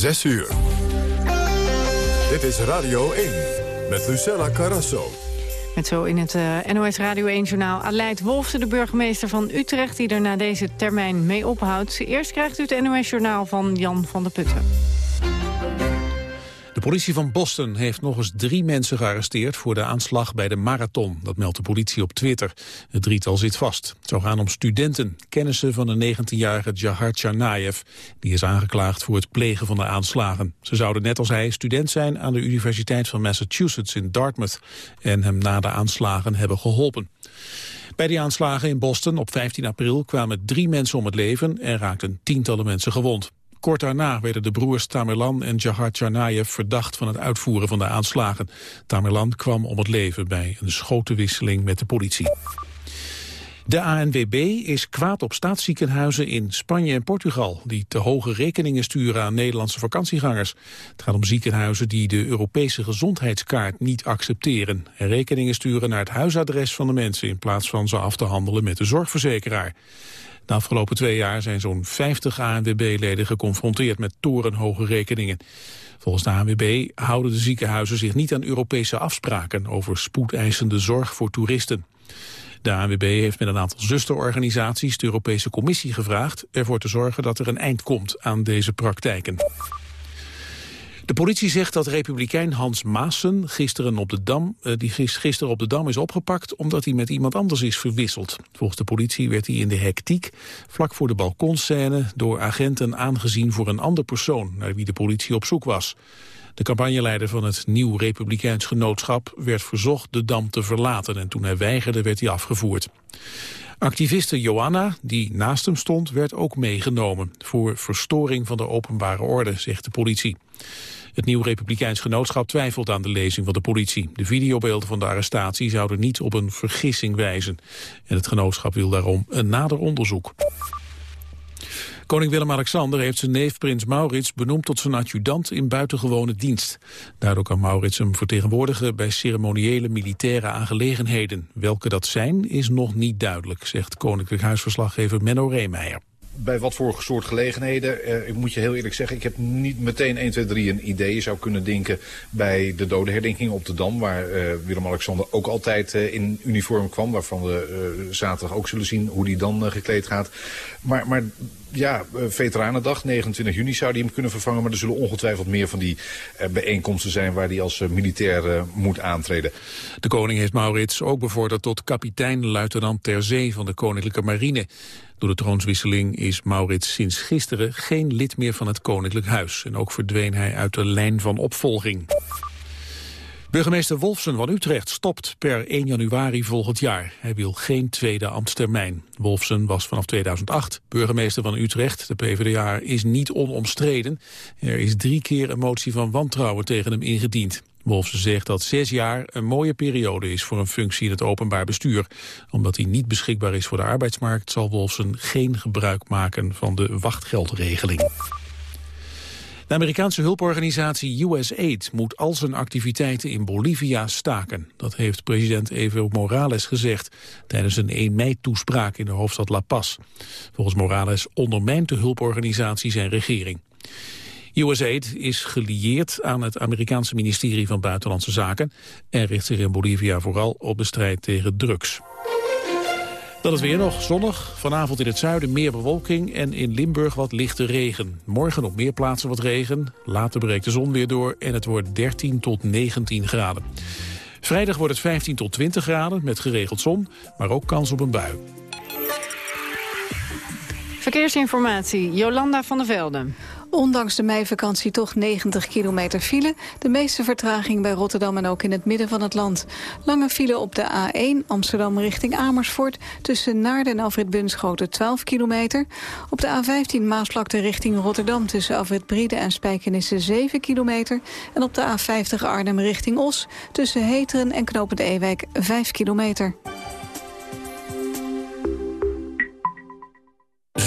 6 uur. Dit is Radio 1 met Lucella Carrasso. Met zo in het uh, NOS Radio 1-journaal Aleid Wolfse, de burgemeester van Utrecht... die er na deze termijn mee ophoudt. Eerst krijgt u het NOS-journaal van Jan van der Putten. De politie van Boston heeft nog eens drie mensen gearresteerd voor de aanslag bij de marathon. Dat meldt de politie op Twitter. Het drietal zit vast. Het zou gaan om studenten, kennissen van de 19-jarige Jahar Tsarnaev. Die is aangeklaagd voor het plegen van de aanslagen. Ze zouden net als hij student zijn aan de Universiteit van Massachusetts in Dartmouth. En hem na de aanslagen hebben geholpen. Bij die aanslagen in Boston op 15 april kwamen drie mensen om het leven en raakten tientallen mensen gewond. Kort daarna werden de broers Tamerlan en Jahar verdacht van het uitvoeren van de aanslagen. Tamerlan kwam om het leven bij een schotenwisseling met de politie. De ANWB is kwaad op staatsziekenhuizen in Spanje en Portugal... die te hoge rekeningen sturen aan Nederlandse vakantiegangers. Het gaat om ziekenhuizen die de Europese gezondheidskaart niet accepteren... en rekeningen sturen naar het huisadres van de mensen... in plaats van ze af te handelen met de zorgverzekeraar. De afgelopen twee jaar zijn zo'n 50 ANWB-leden geconfronteerd met torenhoge rekeningen. Volgens de ANWB houden de ziekenhuizen zich niet aan Europese afspraken over spoedeisende zorg voor toeristen. De ANWB heeft met een aantal zusterorganisaties de Europese Commissie gevraagd ervoor te zorgen dat er een eind komt aan deze praktijken. De politie zegt dat republikein Hans Maassen gisteren op de Dam, uh, die gisteren op de Dam is opgepakt omdat hij met iemand anders is verwisseld. Volgens de politie werd hij in de hectiek vlak voor de balkonscène door agenten aangezien voor een ander persoon naar wie de politie op zoek was. De campagneleider van het Nieuw Republikeins Genootschap werd verzocht de Dam te verlaten en toen hij weigerde werd hij afgevoerd. Activiste Johanna, die naast hem stond, werd ook meegenomen voor verstoring van de openbare orde, zegt de politie. Het Nieuw Republikeins Genootschap twijfelt aan de lezing van de politie. De videobeelden van de arrestatie zouden niet op een vergissing wijzen. En het genootschap wil daarom een nader onderzoek. Koning Willem-Alexander heeft zijn neef prins Maurits benoemd tot zijn adjudant in buitengewone dienst. Daardoor kan Maurits hem vertegenwoordigen bij ceremoniële militaire aangelegenheden. Welke dat zijn is nog niet duidelijk, zegt koninklijk huisverslaggever Menno Reemeijer bij wat voor soort gelegenheden. Uh, ik moet je heel eerlijk zeggen, ik heb niet meteen 1, 2, 3 een idee. Je zou kunnen denken bij de dodenherdenking op de Dam... waar uh, Willem-Alexander ook altijd uh, in uniform kwam... waarvan we zaterdag ook zullen zien hoe die dan gekleed gaat. Maar, maar ja, Veteranendag, 29 juni zou die hem kunnen vervangen. Maar er zullen ongetwijfeld meer van die bijeenkomsten zijn... waar hij als militair moet aantreden. De koning heeft Maurits ook bevorderd tot kapitein-luitenant ter zee van de Koninklijke Marine. Door de troonswisseling is Maurits sinds gisteren geen lid meer van het Koninklijk Huis. En ook verdween hij uit de lijn van opvolging. Burgemeester Wolfsen van Utrecht stopt per 1 januari volgend jaar. Hij wil geen tweede ambtstermijn. Wolfsen was vanaf 2008 burgemeester van Utrecht. De PvdA is niet onomstreden. Er is drie keer een motie van wantrouwen tegen hem ingediend. Wolfsen zegt dat zes jaar een mooie periode is voor een functie in het openbaar bestuur. Omdat hij niet beschikbaar is voor de arbeidsmarkt zal Wolfsen geen gebruik maken van de wachtgeldregeling. De Amerikaanse hulporganisatie USAID moet al zijn activiteiten in Bolivia staken. Dat heeft president Evo Morales gezegd tijdens een 1 mei-toespraak in de hoofdstad La Paz. Volgens Morales ondermijnt de hulporganisatie zijn regering. USAID is gelieerd aan het Amerikaanse ministerie van Buitenlandse Zaken... en richt zich in Bolivia vooral op de strijd tegen drugs. Dan is weer nog zonnig. Vanavond in het zuiden meer bewolking en in Limburg wat lichte regen. Morgen op meer plaatsen wat regen. Later breekt de zon weer door en het wordt 13 tot 19 graden. Vrijdag wordt het 15 tot 20 graden met geregeld zon, maar ook kans op een bui. Verkeersinformatie, Jolanda van der Velden. Ondanks de meivakantie toch 90 kilometer file. De meeste vertraging bij Rotterdam en ook in het midden van het land. Lange file op de A1 Amsterdam richting Amersfoort... tussen Naarden en Alfred Bunschoten 12 kilometer. Op de A15 Maasvlakte richting Rotterdam... tussen Alfred Briede en Spijkenisse 7 kilometer. En op de A50 Arnhem richting Os... tussen Heteren en Knopend Ewijk 5 kilometer.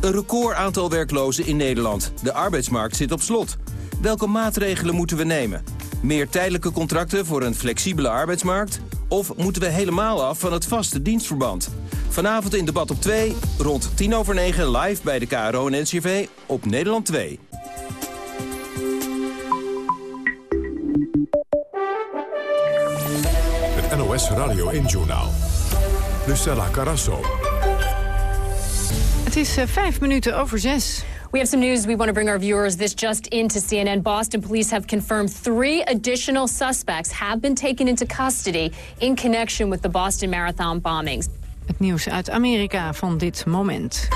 Een record aantal werklozen in Nederland. De arbeidsmarkt zit op slot. Welke maatregelen moeten we nemen? Meer tijdelijke contracten voor een flexibele arbeidsmarkt? Of moeten we helemaal af van het vaste dienstverband? Vanavond in debat op 2, rond 10 over 9 live bij de KRO en NCV op Nederland 2. Het NOS Radio 1-journaal. Lucella Carasso. Het is uh, vijf minuten over zes. We have some news we want to bring our viewers. This just into CNN. Boston police have confirmed three additional suspects have been taken into custody in connection with the Boston Marathon bombings. Het nieuws uit Amerika van dit moment.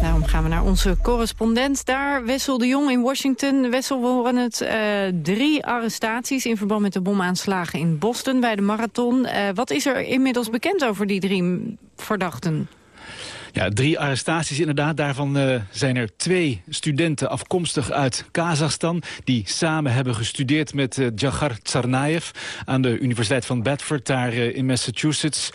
Daarom gaan we naar onze correspondent daar, Wessel de Jong in Washington. Wessel, we horen het, uh, drie arrestaties in verband met de bomaanslagen in Boston bij de marathon. Uh, wat is er inmiddels bekend over die drie verdachten? Ja, drie arrestaties inderdaad. Daarvan uh, zijn er twee studenten afkomstig uit Kazachstan... die samen hebben gestudeerd met uh, Tsarnaev... aan de Universiteit van Bedford, daar uh, in Massachusetts.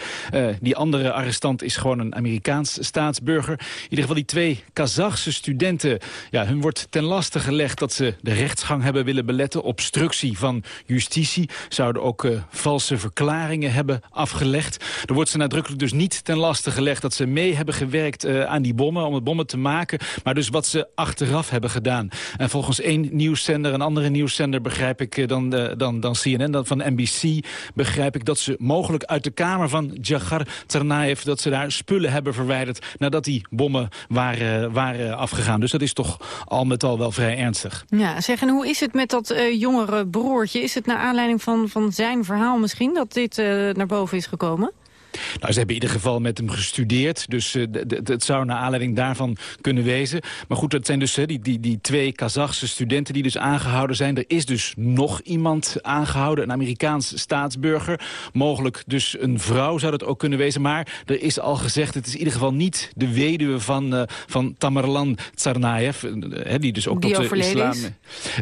die andere arrestant is gewoon een Amerikaans staatsburger. In ieder geval die twee Kazachse studenten... Ja, hun wordt ten laste gelegd dat ze de rechtsgang hebben willen beletten. Obstructie van justitie. Zouden ook valse verklaringen hebben afgelegd. Er wordt ze nadrukkelijk dus niet ten laste gelegd dat ze mee hebben gewerkt gewerkt uh, aan die bommen, om het bommen te maken. Maar dus wat ze achteraf hebben gedaan. En volgens één nieuwszender, een andere nieuwszender begrijp ik uh, dan, uh, dan, dan CNN, dan van NBC, begrijp ik dat ze mogelijk uit de kamer van Djagar Tsarnaev, dat ze daar spullen hebben verwijderd nadat die bommen waren, waren afgegaan. Dus dat is toch al met al wel vrij ernstig. Ja, zeg, en hoe is het met dat jongere broertje? Is het naar aanleiding van, van zijn verhaal misschien dat dit naar boven is gekomen? Nou, ze hebben in ieder geval met hem gestudeerd. Dus uh, het zou naar aanleiding daarvan kunnen wezen. Maar goed, dat zijn dus die, die, die twee Kazachse studenten die dus aangehouden zijn. Er is dus nog iemand aangehouden, een Amerikaans staatsburger. Mogelijk dus een vrouw zou dat ook kunnen wezen. Maar er is al gezegd, het is in ieder geval niet de weduwe van, uh, van Tamerlan Tsarnaev. Uh, die dus ook die tot de islam... Is?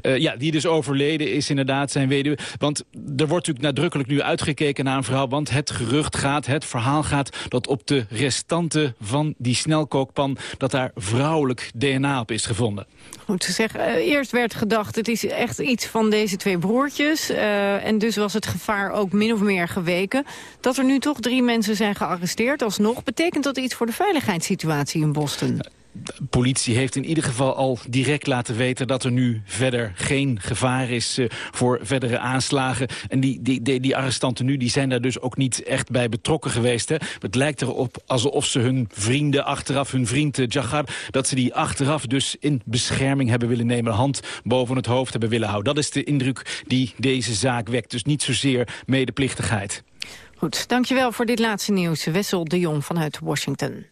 ja, die dus overleden is inderdaad zijn weduwe. Want er wordt natuurlijk nadrukkelijk nu uitgekeken naar een vrouw. Want het gerucht gaat... Het het verhaal gaat dat op de restanten van die snelkookpan... dat daar vrouwelijk DNA op is gevonden. Goed te zeggen. eerst werd gedacht, het is echt iets van deze twee broertjes. Uh, en dus was het gevaar ook min of meer geweken. Dat er nu toch drie mensen zijn gearresteerd alsnog... betekent dat iets voor de veiligheidssituatie in Boston? De politie heeft in ieder geval al direct laten weten... dat er nu verder geen gevaar is uh, voor verdere aanslagen. En die, die, die, arrestanten nu die zijn daar dus ook niet echt bij betrokken geweest. Hè. Het lijkt erop alsof ze hun vrienden achteraf, hun vriend uh, Jagar... dat ze die achteraf dus in bescherming hebben willen nemen... hand boven het hoofd hebben willen houden. Dat is de indruk die deze zaak wekt. Dus niet zozeer medeplichtigheid. Goed, dankjewel voor dit laatste nieuws. Wessel de Jong vanuit Washington.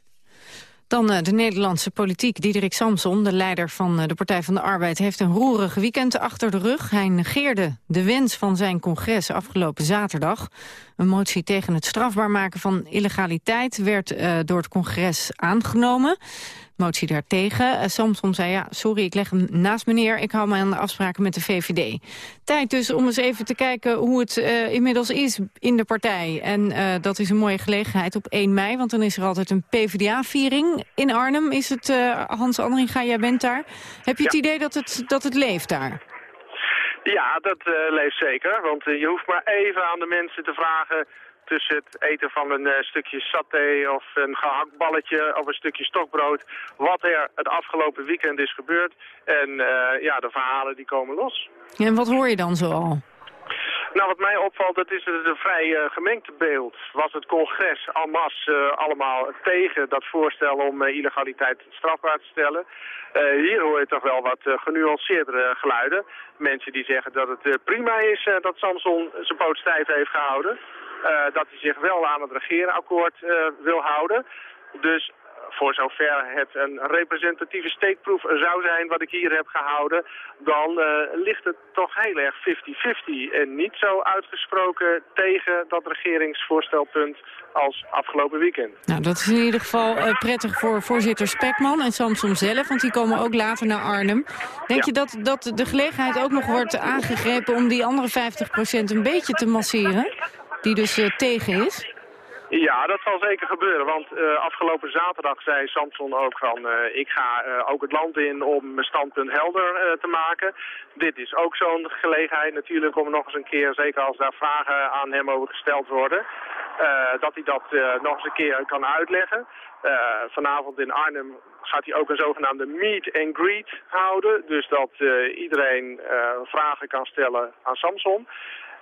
Dan uh, de Nederlandse politiek. Diederik Samson, de leider van uh, de Partij van de Arbeid... heeft een roerig weekend achter de rug. Hij negeerde de wens van zijn congres afgelopen zaterdag. Een motie tegen het strafbaar maken van illegaliteit... werd uh, door het congres aangenomen motie daartegen. Uh, Samson zei, ja, sorry, ik leg hem naast meneer. Ik hou me aan de afspraken met de VVD. Tijd dus om eens even te kijken hoe het uh, inmiddels is in de partij. En uh, dat is een mooie gelegenheid op 1 mei, want dan is er altijd een PvdA-viering in Arnhem. Is het, Hans Andringa, jij bent daar. Heb je het idee dat het, dat het leeft daar? Ja, dat leeft zeker. Want je hoeft maar even aan de mensen te vragen tussen het eten van een uh, stukje saté of een gehaktballetje of een stukje stokbrood. Wat er het afgelopen weekend is gebeurd. En uh, ja, de verhalen die komen los. en wat hoor je dan zoal? Nou, wat mij opvalt, dat is het een vrij uh, gemengd beeld. Was het congres en masse uh, allemaal tegen dat voorstel om uh, illegaliteit strafbaar te stellen. hier hoor je toch wel wat genuanceerdere geluiden. Mensen die zeggen dat het prima is dat Samson zijn poot stijf heeft gehouden. Uh, dat hij zich wel aan het regeerakkoord uh, wil houden. Dus voor zover het een representatieve steekproef zou zijn wat ik hier heb gehouden, dan uh, ligt het toch heel erg 50-50 en niet zo uitgesproken tegen dat regeringsvoorstelpunt als afgelopen weekend. Nou, dat is in ieder geval uh, prettig voor voorzitter Spekman en Samson zelf, want die komen ook later naar Arnhem. Denk je dat, dat de gelegenheid ook nog wordt aangegrepen om die andere 50% een beetje te masseren, die dus uh, tegen is? Ja, dat zal zeker gebeuren, want uh, afgelopen zaterdag zei Samson ook van uh, ik ga ook het land in om mijn standpunt helder te maken. Dit is ook zo'n gelegenheid natuurlijk om nog eens een keer, zeker als daar vragen aan hem over gesteld worden, dat hij dat nog eens een keer kan uitleggen. vanavond in Arnhem gaat hij ook een zogenaamde meet and greet houden, dus dat iedereen vragen kan stellen aan Samson.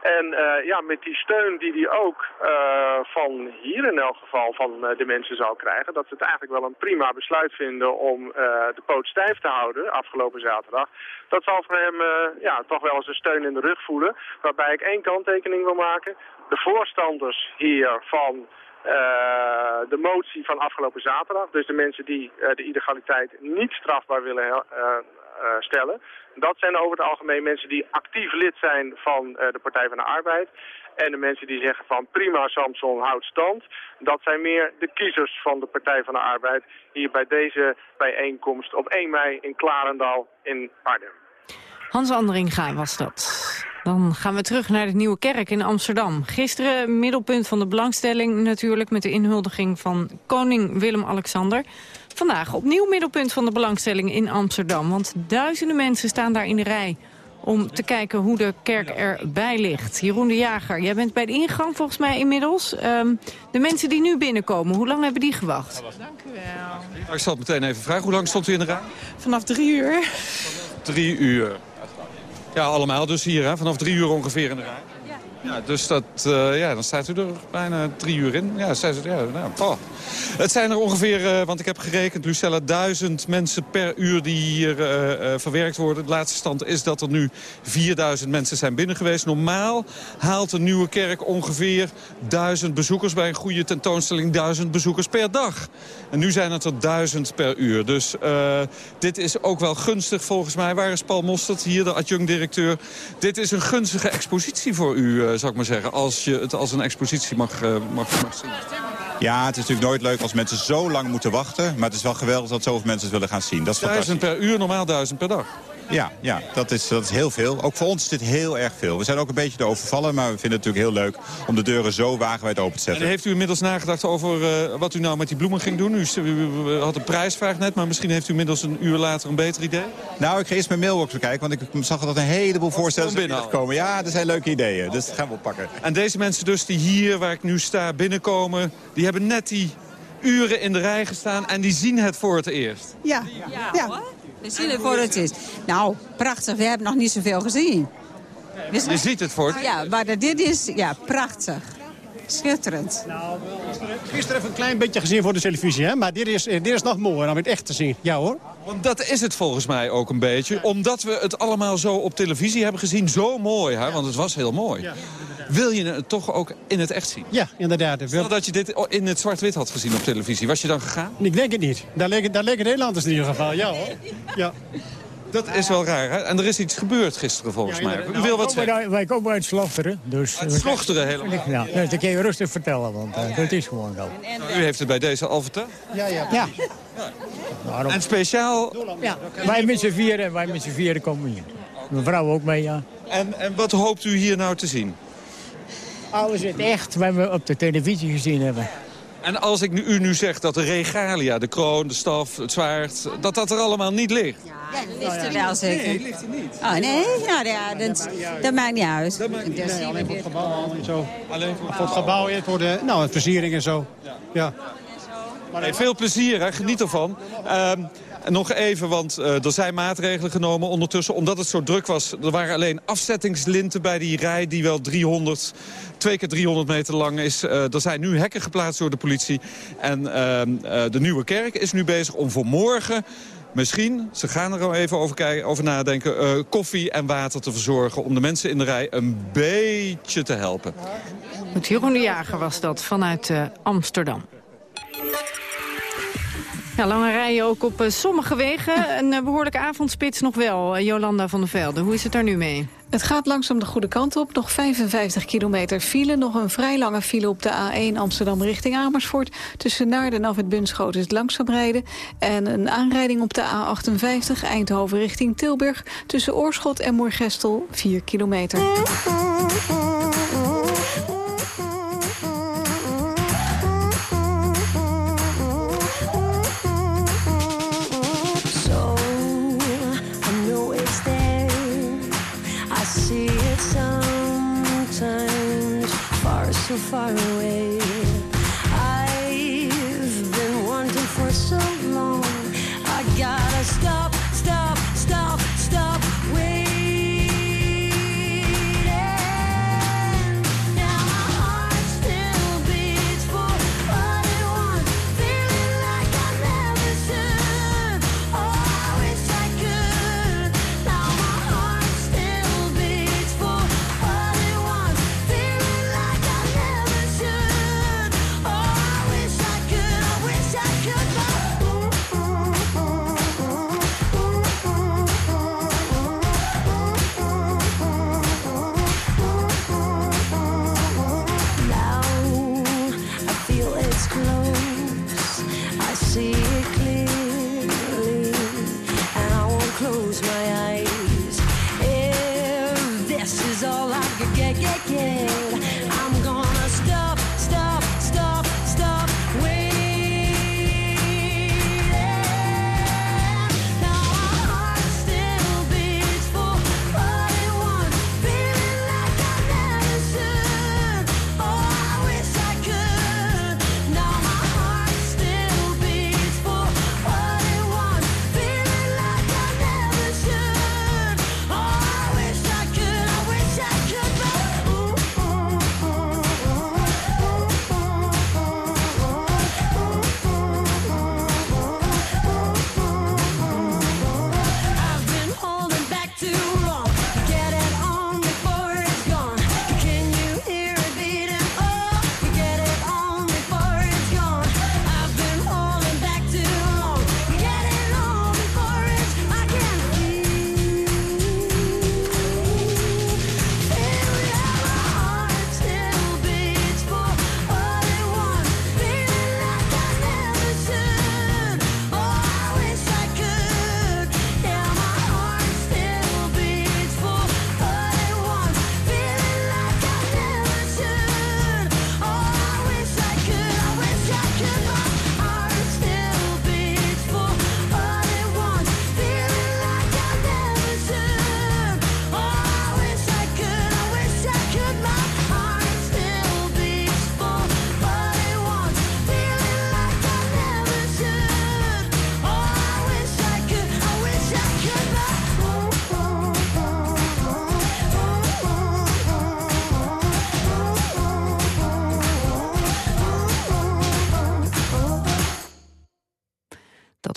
En uh, ja, met die steun die hij ook uh, van hier in elk geval van uh, de mensen zou krijgen... dat ze het eigenlijk wel een prima besluit vinden om de poot stijf te houden afgelopen zaterdag. Dat zal voor hem ja, toch wel eens een steun in de rug voelen. Waarbij ik één kanttekening wil maken. De voorstanders hier van... De motie van afgelopen zaterdag. Dus de mensen die de illegaliteit niet strafbaar willen uh, stellen. Dat zijn over het algemeen mensen die actief lid zijn van de Partij van de Arbeid. En de mensen die zeggen van prima Samson houdt stand. Dat zijn meer de kiezers van de Partij van de Arbeid. Hier bij deze bijeenkomst op 1 mei in Klarendal in Arnhem. Hans Anderinga was dat. Dan gaan we terug naar de Nieuwe Kerk in Amsterdam. Gisteren middelpunt van de belangstelling natuurlijk... met de inhuldiging van koning Willem-Alexander. Vandaag opnieuw middelpunt van de belangstelling in Amsterdam. Want duizenden mensen staan daar in de rij om te kijken hoe de kerk erbij ligt. Jeroen de Jager, jij bent bij de ingang volgens mij inmiddels. Um, de mensen die nu binnenkomen, hoe lang hebben die gewacht? Dank u wel. Ik zal het meteen even vragen. Hoe lang stond u in de rij? Vanaf drie uur. Drie uur. Ja, allemaal dus hier, hè? vanaf drie uur ongeveer in de rij. Ja, dus dat, uh, ja, dan staat u er bijna drie uur in. Ja, zes, ja, nou, oh. Het zijn er ongeveer, uh, want ik heb gerekend, Lucella, duizend mensen per uur die hier uh, verwerkt worden. De laatste stand is dat er nu 4000 mensen zijn binnen geweest. Normaal haalt de Nieuwe Kerk ongeveer duizend bezoekers bij een goede tentoonstelling. Duizend bezoekers per dag. En nu zijn het er duizend per uur. Dus dit is ook wel gunstig volgens mij. Waar is Paul Mostert, hier de adjunct-directeur? Dit is een gunstige expositie voor u, zou ik maar zeggen. Als je het als een expositie mag, mag, mag zien. Ja, het is natuurlijk nooit leuk als mensen zo lang moeten wachten. Maar het is wel geweldig dat zoveel mensen het willen gaan zien. Dat is duizend per uur, normaal duizend per dag. Ja, ja dat, is, dat is heel veel. Ook voor ons is dit heel erg veel. We zijn ook een beetje te overvallen, maar we vinden het natuurlijk heel leuk... om de deuren zo wagenwijd open te zetten. En heeft u inmiddels nagedacht over uh, wat u nou met die bloemen ging doen? U, u, had een prijsvraag net, maar misschien heeft u inmiddels een uur later een beter idee? Nou, ik ga eerst mijn mailbox bekijken, want ik zag dat een heleboel voorstellen zijn komen. Ja, er zijn leuke ideeën, dus dat gaan we oppakken. En deze mensen dus die hier, waar ik nu sta, binnenkomen... die hebben net die uren in de rij gestaan en die zien het voor het eerst. Ja, ja. ja. We zien het voor het is. Nou, prachtig. We hebben nog niet zoveel gezien. Je ziet het voor het Ja, maar dit is ja, prachtig. Schitterend. Nou, gisteren even een klein beetje gezien voor de televisie, hè? maar dit is, dit is nog mooier om het echt te zien. Ja hoor. Want dat is het volgens mij ook een beetje. Omdat we het allemaal zo op televisie hebben gezien. Zo mooi, hè? want het was heel mooi. Ja. Wil je het toch ook in het echt zien? Ja, inderdaad. Stel dat je dit in het zwart-wit had gezien op televisie. Was je dan gegaan? Ik denk het niet. Daar liggen, daar liggen Nederlanders in ieder geval. Ja hoor. Ja. Dat is wel raar, hè? En er is iets gebeurd gisteren volgens mij. U wil wat zeggen? Wij komen uit Slochteren. Dus uit Slochteren helemaal? Ja, dus dat kun je rustig vertellen, want uh, dat is gewoon zo. U heeft het bij deze al verteld? Ja, ja. ja. ja. En speciaal? Ja, wij met z'n vieren, wij met z'n vieren komen hier. Mijn vrouw ook mee, ja. En, en wat hoopt u hier nou te zien? Alles het echt wat we op de televisie gezien hebben. En als ik nu, u nu zeg dat de regalia, de kroon, de staf, het zwaard... dat dat er allemaal niet ligt? Ja, dat ligt er wel zeker. Nee, ligt er niet. Oh nee? Nou ja, dat, dat maakt niet uit. Dat maakt niet uit. Nee, alleen voor het gebouw en zo. Alleen voor, voor het gebouw en voor de nou, versiering en zo. Ja. ja. Hey, veel plezier, hè? geniet ervan. Um, en nog even, want uh, er zijn maatregelen genomen ondertussen. Omdat het zo druk was, er waren alleen afzettingslinten bij die rij... die wel 300, twee keer 300 meter lang is. Uh, er zijn nu hekken geplaatst door de politie. En uh, de Nieuwe Kerk is nu bezig om voor morgen... Misschien, ze gaan er al even over, kijken, over nadenken, koffie en water te verzorgen... om de mensen in de rij een beetje te helpen. Met Jeroen de Jager was dat vanuit Amsterdam. Ja, lange rijen ook op uh, sommige wegen. Een uh, behoorlijke avondspits nog wel. Uh, Jolanda van der Velde, hoe is het daar nu mee? Het gaat langzaam de goede kant op. Nog 55 kilometer file. Nog een vrij lange file op de A1 Amsterdam richting Amersfoort. Tussen Naarden en af het Bunschoten is het langzaam rijden. En een aanrijding op de A58 Eindhoven richting Tilburg. Tussen Oorschot en Moergestel 4 kilometer. so far away.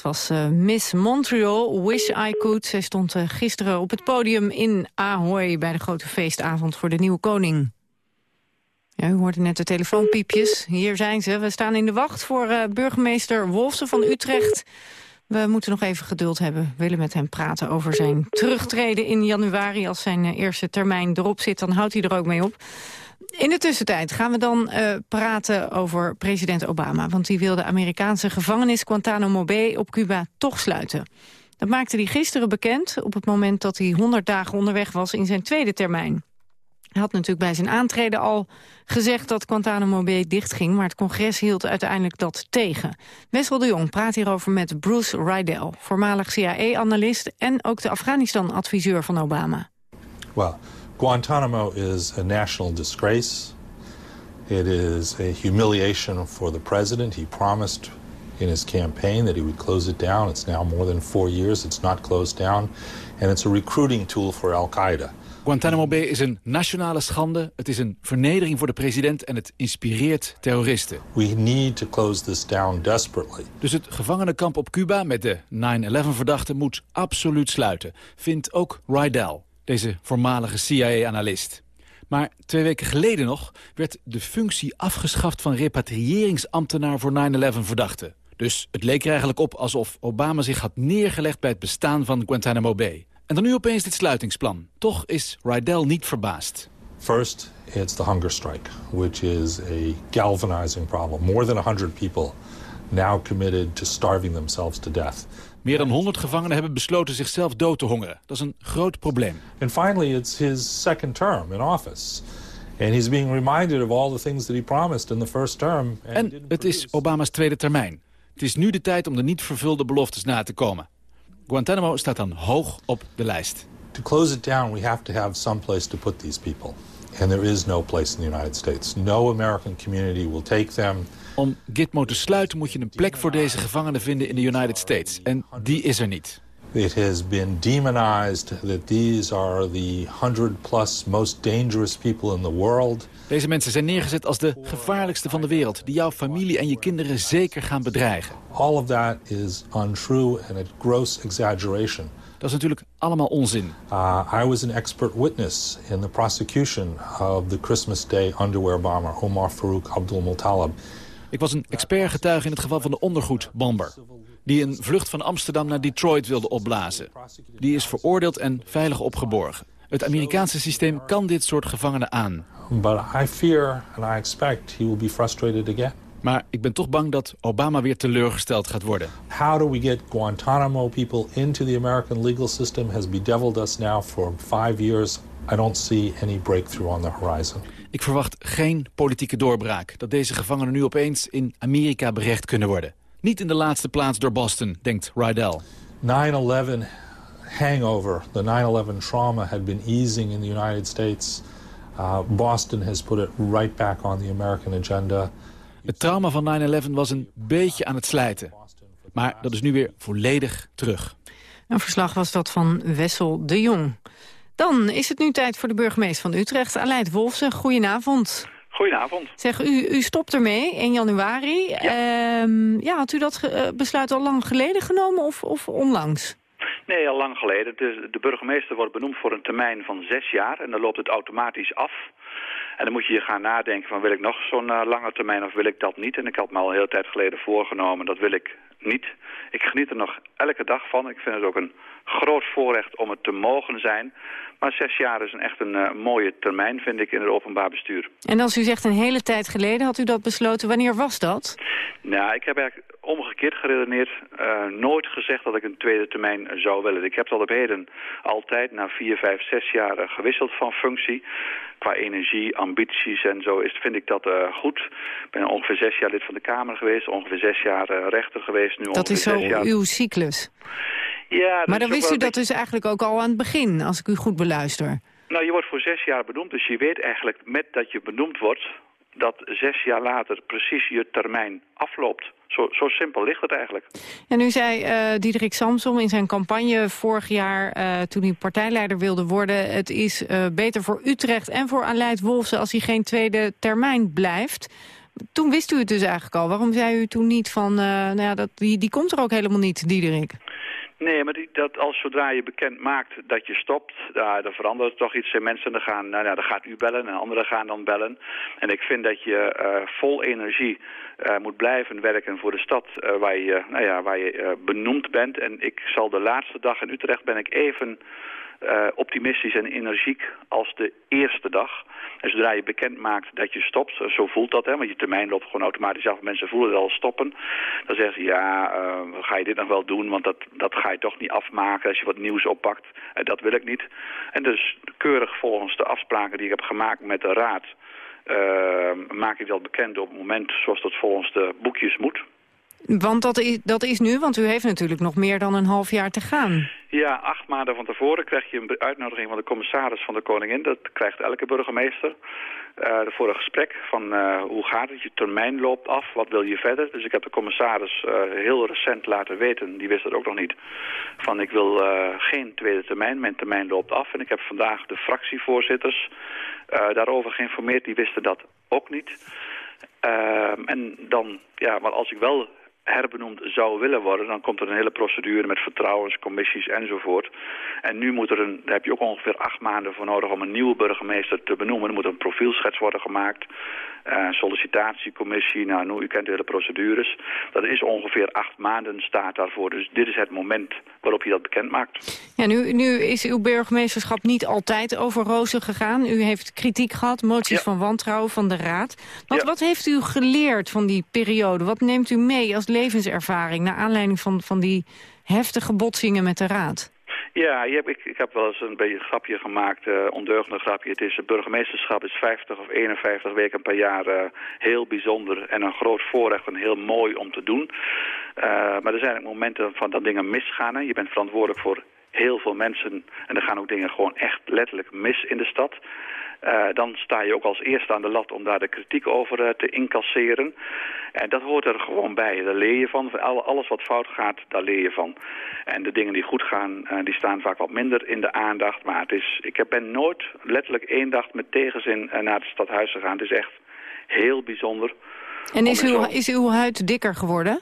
Was eh, Miss Montreal, Wish I Could. Zij stond eh, gisteren op het podium in Ahoy... bij de grote feestavond voor de nieuwe koning. Ja, u hoorde net de telefoonpiepjes. Hier zijn ze. We staan in de wacht voor eh, burgemeester Wolfsen van Utrecht. We moeten nog even geduld hebben. We willen met hem praten over zijn terugtreden in januari. Als zijn eerste termijn erop zit, dan houdt hij er ook mee op. In de tussentijd gaan we dan eh, praten over president Obama. Want die wil de Amerikaanse gevangenis Guantanamo Bay op Cuba toch sluiten. Dat maakte hij gisteren bekend op het moment dat hij 100 dagen onderweg was in zijn tweede termijn. Hij had natuurlijk bij zijn aantreden al gezegd dat Guantanamo Bay dichtging... maar het congres hield uiteindelijk dat tegen. Wessel de Jong praat hierover met Bruce Rydell... voormalig CIA-analyst en ook de Afghanistan-adviseur van Obama. Well, Guantanamo is a national disgrace. It is a humiliation for the president. He promised in his campaign that he would close it down. It's now more than four years. It's not closed down. And it's a recruiting tool for Al Qaeda. Guantanamo Bay is een nationale schande. Het is een vernedering voor de president en het inspireert terroristen. We need to close this down desperately. Dus het gevangenenkamp op Cuba met de 9-11-verdachten moet absoluut sluiten. Vindt ook Rydell, deze voormalige CIA-analyst. Maar twee weken geleden nog werd de functie afgeschaft van repatriëringsambtenaar voor 9-11-verdachten. Dus het leek er eigenlijk op alsof Obama zich had neergelegd bij het bestaan van Guantanamo Bay. En dan nu opeens dit sluitingsplan. Toch is Rydell niet verbaasd. First, it's the hunger strike, which is a galvanizing problem. More than 100 people now committed to starving themselves to death. Meer dan 100 gevangenen hebben besloten zichzelf dood te hongeren. Dat is een groot probleem. And finally, it's his second term in office. And he's being reminded of all the things that he promised in the first term. En het is Obama's tweede termijn. Het is nu de tijd om de niet vervulde beloftes na te komen. Guantanamo staat dan hoog op de lijst. To close it down, we have to have some place to put these people. And there is no place in the United States. No American community will take them. Om Gitmo te sluiten moet je een plek voor deze gevangenen vinden in de United States. En die is er niet. It has been demonized that these are the 100 plus most dangerous people in the world. Deze mensen zijn neergezet als de gevaarlijkste van de wereld... die jouw familie en je kinderen zeker gaan bedreigen. All of that is untrue and a gross exaggeration. Dat is natuurlijk allemaal onzin. Uh, I was an expert witness in the prosecution of the Christmas Day underwear bomber Omar Farouk Abdul Muttalib. Ik was een expertgetuige in het geval van de ondergoedbomber... die een vlucht van Amsterdam naar Detroit wilde opblazen. Die is veroordeeld en veilig opgeborgen. Het Amerikaanse systeem kan dit soort gevangenen aan. But I fear and I expect he will be frustrated again. Maar ik ben toch bang dat Obama weer teleurgesteld gaat worden. How do we get Guantanamo people into the American legal system has bedeviled us now for five years. I don't see any breakthrough on the horizon. Ik verwacht geen politieke doorbraak. Dat deze gevangenen nu opeens in Amerika berecht kunnen worden. Niet in de laatste plaats door Boston, denkt Rydell. 9-11 hangover, the 9-11 trauma had been easing in the United States. Uh, Boston has put it right back on the American agenda. Het trauma van 9-11 was een beetje aan het slijten. Maar dat is nu weer volledig terug. Een verslag was dat van Wessel de Jong. Dan is het nu tijd voor de burgemeester van Utrecht, Aleid Wolfsen. Goedenavond. Goedenavond. Zeg, u, u stopt ermee in januari. Ja, ja had u dat eh, besluit al lang geleden genomen of, of onlangs? Nee, al lang geleden. Is- de burgemeester wordt benoemd voor een termijn van zes jaar en dan loopt het automatisch af. En dan moet je je gaan nadenken van wil ik nog zo'n eh, lange termijn of wil ik dat niet. En ik had me al een hele tijd geleden voorgenomen, dat wil ik niet. Ik geniet er nog elke dag van. Ik vind het ook een groot voorrecht om het te mogen zijn. Maar zes jaar is een echt een eh, mooie termijn, vind ik, in het openbaar bestuur. En als u zegt een hele tijd geleden, had u dat besloten. Wanneer was dat? Nou, ik heb eigenlijk omgekeerd geredeneerd. eh, nooit gezegd dat ik een tweede termijn zou willen. Ik heb het al op heden altijd na vier, vijf, zes jaar eh, gewisseld van functie. Qua energie, ambities en zo is, vind ik dat goed. Ik ben ongeveer zes jaar lid van de Kamer geweest. Ongeveer zes jaar rechter geweest. Nu Dat ongeveer is zo zes jaar... uw cyclus. Ja, Maar dan wist u dat dus eigenlijk ook al aan het begin, als ik u goed beluister. Nou, je wordt voor zes jaar benoemd, dus je weet eigenlijk met dat je benoemd wordt... dat zes jaar later precies je termijn afloopt. Zo, zo simpel ligt het eigenlijk. En nu zei eh Diederik Samsom in zijn campagne vorig jaar... eh, toen hij partijleider wilde worden... het is eh, beter voor Utrecht en voor Aleid Wolfsen... als hij geen tweede termijn blijft. Toen wist u het dus eigenlijk al. Waarom zei u toen niet van... nou ja, dat, die, die komt er ook helemaal niet, Diederik? Nee, maar die, dat als zodra je bekend maakt dat je stopt, ja, dan verandert toch iets. En mensen dan gaan, nou, ja, dan gaat u bellen en anderen gaan dan bellen. En ik vind dat je eh, vol energie eh, moet blijven werken voor de stad eh, waar je, nou ja, waar je benoemd bent. En ik zal de laatste dag in Utrecht ben ik even eh, optimistisch en energiek als de eerste dag. En zodra je bekend maakt dat je stopt, eh, zo voelt dat, hè, want je termijn loopt gewoon automatisch af. Mensen voelen het al stoppen. Dan zeggen ze, ja, eh, ga je dit nog wel doen, want dat, dat ga je toch niet afmaken als je wat nieuws oppakt. En dat wil ik niet. En dus keurig volgens de afspraken die ik heb gemaakt met de raad, eh, maak ik dat bekend op het moment zoals dat volgens de boekjes moet. Want dat is, dat is nu, want u heeft natuurlijk nog meer dan een half jaar te gaan. Ja, acht maanden van tevoren krijg je een uitnodiging van de commissaris van de Koningin. Dat krijgt elke burgemeester. eh, voor een gesprek van eh, hoe gaat het, je termijn loopt af, wat wil je verder. Dus ik heb de commissaris eh, heel recent laten weten, die wist dat ook nog niet, van ik wil geen tweede termijn, mijn termijn loopt af. En ik heb vandaag de fractievoorzitters daarover geïnformeerd, die wisten dat ook niet. Ehm, en dan, ja, maar als ik wel herbenoemd zou willen worden, dan komt er een hele procedure met vertrouwenscommissies enzovoort. En nu moet er een, daar heb je ook ongeveer acht maanden voor nodig om een nieuwe burgemeester te benoemen. Er moet een profielschets worden gemaakt, eh, sollicitatiecommissie, nou, nu, u kent de hele procedures. Dat is ongeveer acht maanden staat daarvoor. Dus dit is het moment waarop je dat bekend maakt. Ja, nu, nu is uw burgemeesterschap niet altijd over rozen gegaan. U heeft kritiek gehad, moties van wantrouwen van de Raad. Wat, wat heeft u geleerd van die periode? Wat neemt u mee als levenservaring... naar aanleiding van, van die heftige botsingen met de Raad? Ja, ik, ik heb wel eens een beetje een grapje gemaakt, eh ondeugende grapje. Het is, het burgemeesterschap is 50 of 51 weken per jaar eh, heel bijzonder en een groot voorrecht en heel mooi om te doen. Eh, maar er zijn ook momenten van dat dingen misgaan. Je bent verantwoordelijk voor heel veel mensen en er gaan ook dingen gewoon echt letterlijk mis in de stad. Eh, dan sta je ook als eerste aan de lat om daar de kritiek over eh, te incasseren. En dat hoort er gewoon bij. Daar leer je van. Van al- Alles wat fout gaat, daar leer je van. En de dingen die goed gaan, eh, die staan vaak wat minder in de aandacht. Maar het is, ik ben nooit letterlijk één dag met tegenzin naar het stadhuis gegaan. Het is echt heel bijzonder. En is uw, is uw huid dikker geworden?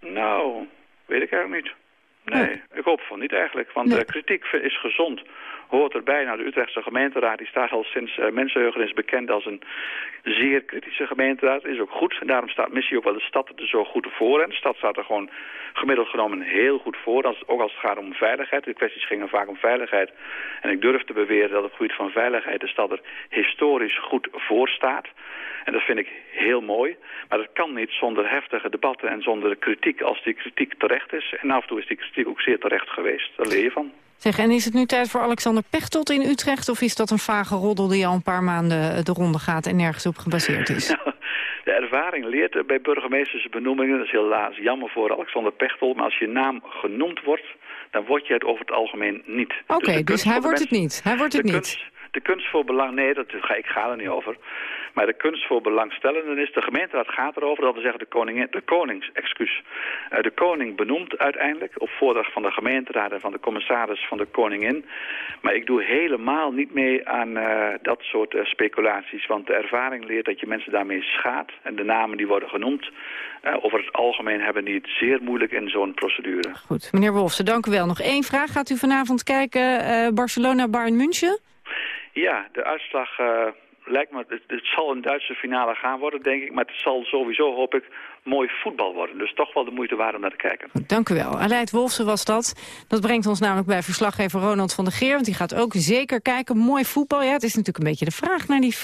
Nou, weet ik eigenlijk niet. Nee, ik hoop van niet eigenlijk. Want Nee. kritiek is gezond. Hoort erbij. Nou, de Utrechtse gemeenteraad die staat al sinds uh, mensenheugenis bekend als een zeer kritische gemeenteraad. Is ook goed. En daarom staat missie ook wel de stad er zo goed voor. En de stad staat er gewoon gemiddeld genomen heel goed voor. Als, ook als het gaat om veiligheid. De kwesties gingen vaak om veiligheid. En ik durf te beweren dat op het gebied van veiligheid de stad er historisch goed voor staat. En dat vind ik heel mooi. Maar dat kan niet zonder heftige debatten en zonder kritiek als die kritiek terecht is. En af en toe is die kritiek ook zeer terecht geweest. Daar leer je van. Zeg, en is het nu tijd voor Alexander Pechtold in Utrecht... of is dat een vage roddel die al een paar maanden eh, de ronde gaat... en nergens op gebaseerd is? De ervaring leert er bij burgemeestersbenoemingen. Dat is helaas jammer voor Alexander Pechtold. Maar als je naam genoemd wordt, dan word je het over het algemeen niet. Oké, dus, kunst hij wordt het niet. Hij wordt het de niet. kunst- de kunst voor belang, nee, dat ga, ik ga er niet over. Maar de kunst voor belangstellenden is, de gemeenteraad gaat erover, dat we zeggen de, koningin, de konings, excuus. Eh, de koning benoemt uiteindelijk, op voordracht van de gemeenteraad en van de commissaris van de koningin. Maar ik doe helemaal niet mee aan eh, dat soort eh, speculaties, want de ervaring leert dat je mensen daarmee schaadt. En de namen die worden genoemd, eh, over het algemeen hebben die het zeer moeilijk in zo'n procedure. Goed, meneer Wolfsen, dank u wel. Nog één vraag. Gaat u vanavond kijken Barcelona-Bayern München? Ja, de uitslag lijkt me, het, het zal een Duitse finale gaan worden, denk ik. Maar het zal sowieso, hoop ik, mooi voetbal worden. Dus toch wel de moeite waard om naar te kijken. Dank u wel. Aleid Wolfsen was dat. Dat brengt ons namelijk bij verslaggever Ronald van der Geer. Want die gaat ook zeker kijken. Mooi voetbal. Ja, het is natuurlijk een beetje de vraag naar die 4-0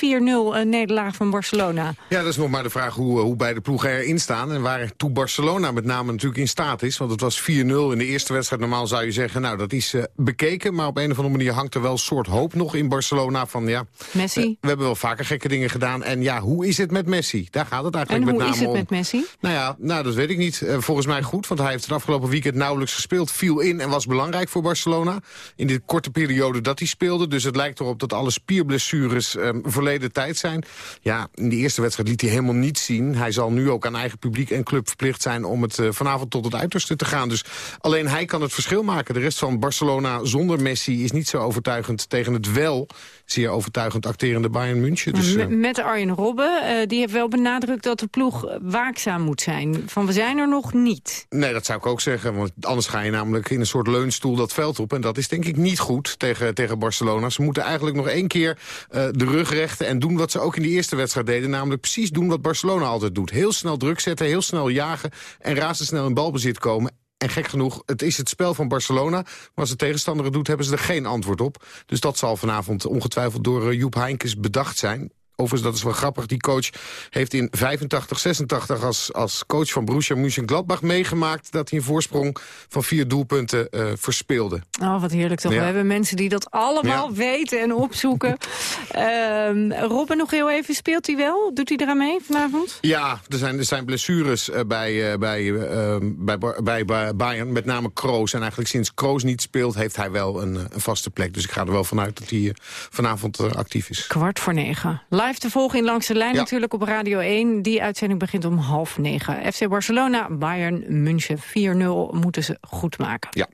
eh, nederlaag van Barcelona. Ja, dat is nog maar de vraag hoe, eh, hoe beide ploegen erin staan. En waartoe Barcelona met name natuurlijk in staat is. Want het was 4-0 in de eerste wedstrijd. Normaal zou je zeggen, nou dat is eh, bekeken. Maar op een of andere manier hangt er wel een soort hoop nog in Barcelona. Van ja, Messi. we, we hebben wel vaker gekke dingen gedaan. En ja, hoe is het met Messi? Daar gaat het eigenlijk En met hoe name is het om. met Messi? Nou ja, nou, dat weet ik niet. Eh, volgens mij goed, want hij heeft het afgelopen weekend nauwelijks gespeeld. Viel in en was belangrijk voor Barcelona. In de korte periode dat hij speelde. Dus het lijkt erop dat alle spierblessures eh, verleden tijd zijn. Ja, in de eerste wedstrijd liet hij helemaal niets zien. Hij zal nu ook aan eigen publiek en club verplicht zijn... om het eh, vanavond tot het uiterste te gaan. Dus alleen hij kan het verschil maken. De rest van Barcelona zonder Messi is niet zo overtuigend tegen het wel... zeer overtuigend acterende Bayern München. Dus, eh, Met Arjen Robben, eh, die heeft wel benadrukt dat de ploeg waakzaam moet zijn. Van we zijn er nog niet. Nee, dat zou ik ook zeggen. Want anders ga je namelijk in een soort leunstoel dat veld op. En dat is denk ik niet goed tegen, tegen Barcelona. Ze moeten eigenlijk nog één keer eh, de rug rechten en doen wat ze ook in die eerste wedstrijd deden. Namelijk precies doen wat Barcelona altijd doet. Heel snel druk zetten, heel snel jagen en razendsnel in balbezit komen. En gek genoeg, het is het spel van Barcelona. Maar als de tegenstander het doet, hebben ze er geen antwoord op. Dus dat zal vanavond ongetwijfeld door eh, Joep Heinkes bedacht zijn. Overigens, dat is wel grappig. Die coach heeft in 85, 86 als, als coach van Borussia Mönchengladbach meegemaakt... dat hij een voorsprong van vier doelpunten eh, verspeelde. Oh, wat heerlijk toch. Ja. We hebben mensen die dat allemaal Ja. weten en opzoeken. Ehm Robben nog heel even, speelt hij wel? Doet hij eraan mee vanavond? Ja, er zijn, er zijn blessures eh, bij, eh, bij, eh, bij, bij, bij Bayern, met name Kroos. En eigenlijk sinds Kroos niet speelt, heeft hij wel een, een vaste plek. Dus ik ga er wel vanuit dat hij vanavond actief is. Kwart voor negen. Live te volgen in Langs de Lijn Ja. natuurlijk op Radio 1. Die uitzending begint om half negen. FC Barcelona, Bayern, München 4-0 moeten ze goed maken. Ja.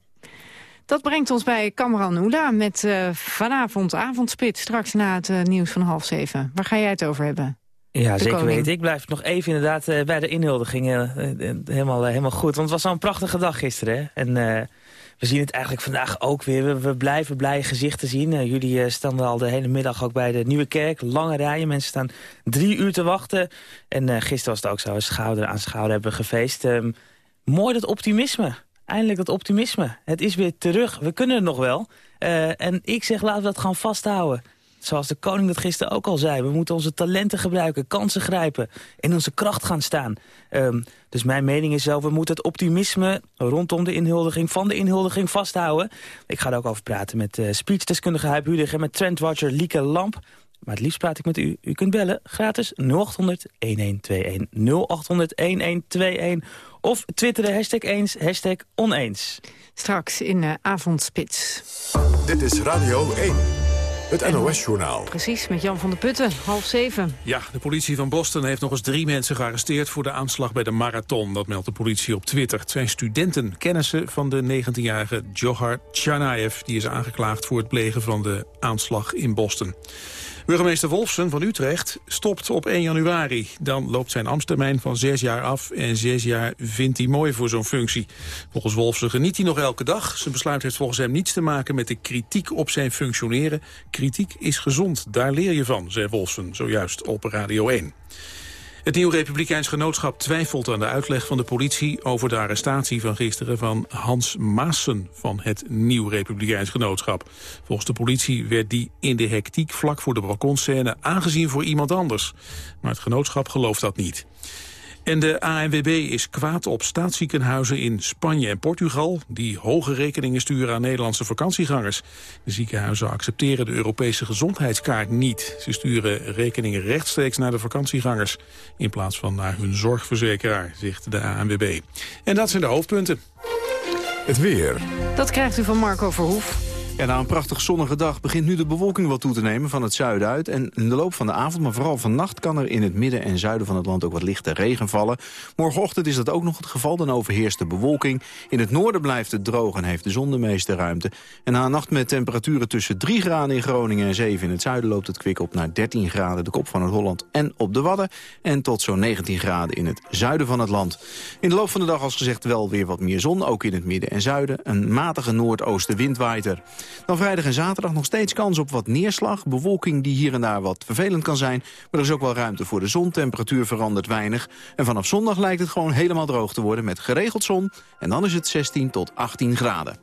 Dat brengt ons bij Kamran Oela met eh, vanavond avondspit. Straks na het eh, nieuws van half zeven. Waar ga jij het over hebben? Ja, de zeker koning. weten. Ik blijf nog even inderdaad eh, bij de inhuldiging helemaal, helemaal goed. Want het was zo'n prachtige dag gisteren. Hè? En eh, we zien het eigenlijk vandaag ook weer. We, blijven blije gezichten zien. Eh, jullie eh, staan al de hele middag ook bij de Nieuwe Kerk. Lange rijen. Mensen staan drie uur te wachten. En eh, gisteren was het ook zo. Schouder aan schouder hebben gefeest. Ehm, mooi dat optimisme. Eindelijk dat optimisme. Het is weer terug. We kunnen het nog wel. En ik zeg, laten we dat gaan vasthouden. Zoals de koning dat gisteren ook al zei. We moeten onze talenten gebruiken, kansen grijpen. En onze kracht gaan staan. Ehm, dus mijn mening is zo, we moeten het optimisme rondom de inhuldiging van de inhuldiging vasthouden. Ik ga er ook over praten met uh, speechdeskundige Huip Hudig en met trendwatcher Lieke Lamp. Maar het liefst praat ik met u. U kunt bellen, gratis 0800 1121. 0800 1121. Of twitteren, hashtag eens, hashtag oneens. Straks in uh, Avondspits. Dit is Radio 1. Het NOS-journaal. Precies, met Jan van der Putten, half zeven. Ja, de politie van Boston heeft nog eens drie mensen gearresteerd... voor de aanslag bij de marathon. Dat meldt de politie op Twitter. Het zijn studenten, kennissen van de 19-jarige Johar Tsarnaev... die is aangeklaagd voor het plegen van de aanslag in Boston. Burgemeester Wolfsen van Utrecht stopt op 1 januari. Dan loopt zijn ambtstermijn van zes jaar af en zes jaar vindt hij mooi voor zo'n functie. Volgens Wolfsen geniet hij nog elke dag. Zijn besluit heeft volgens hem niets te maken met de kritiek op zijn functioneren. Kritiek is gezond, daar leer je van, zei Wolfsen zojuist op Radio 1. Het Nieuw Republikeins Genootschap twijfelt aan de uitleg van de politie... over de arrestatie van gisteren van Hans Maassen van het Nieuw Republikeins Genootschap. Volgens de politie werd die in de hectiek vlak voor de balkonscène aangezien voor iemand anders. Maar het genootschap gelooft dat niet. En de ANWB is kwaad op staatsziekenhuizen in Spanje en Portugal... die hoge rekeningen sturen aan Nederlandse vakantiegangers. De ziekenhuizen accepteren de Europese gezondheidskaart niet. Ze sturen rekeningen rechtstreeks naar de vakantiegangers... in plaats van naar hun zorgverzekeraar, zegt de ANWB. En dat zijn de hoofdpunten. Het weer. Dat krijgt u van Marco Verhoef. Na een prachtig zonnige dag begint nu de bewolking wat toe te nemen van het zuiden uit. En in de loop van de avond, maar vooral vannacht, kan er in het midden en zuiden van het land ook wat lichte regen vallen. Morgenochtend is dat ook nog het geval, dan overheerst de bewolking. In het noorden blijft het droog en heeft de zon de meeste ruimte. En na een nacht met temperaturen tussen 3 graden in Groningen en 7 in het zuiden loopt het kwik op naar 13 graden de kop van het Holland en op de Wadden. En tot zo'n 19 graden in het zuiden van het land. In de loop van de dag, als gezegd, wel weer wat meer zon, ook in het midden en zuiden. Een matige noordoostenwind waait er. Dan vrijdag en zaterdag nog steeds kans op wat neerslag. Bewolking die hier en daar wat vervelend kan zijn. Maar er is ook wel ruimte voor de zon. Temperatuur verandert weinig. En vanaf zondag lijkt het gewoon helemaal droog te worden met geregeld zon. En dan is het 16 tot 18 graden.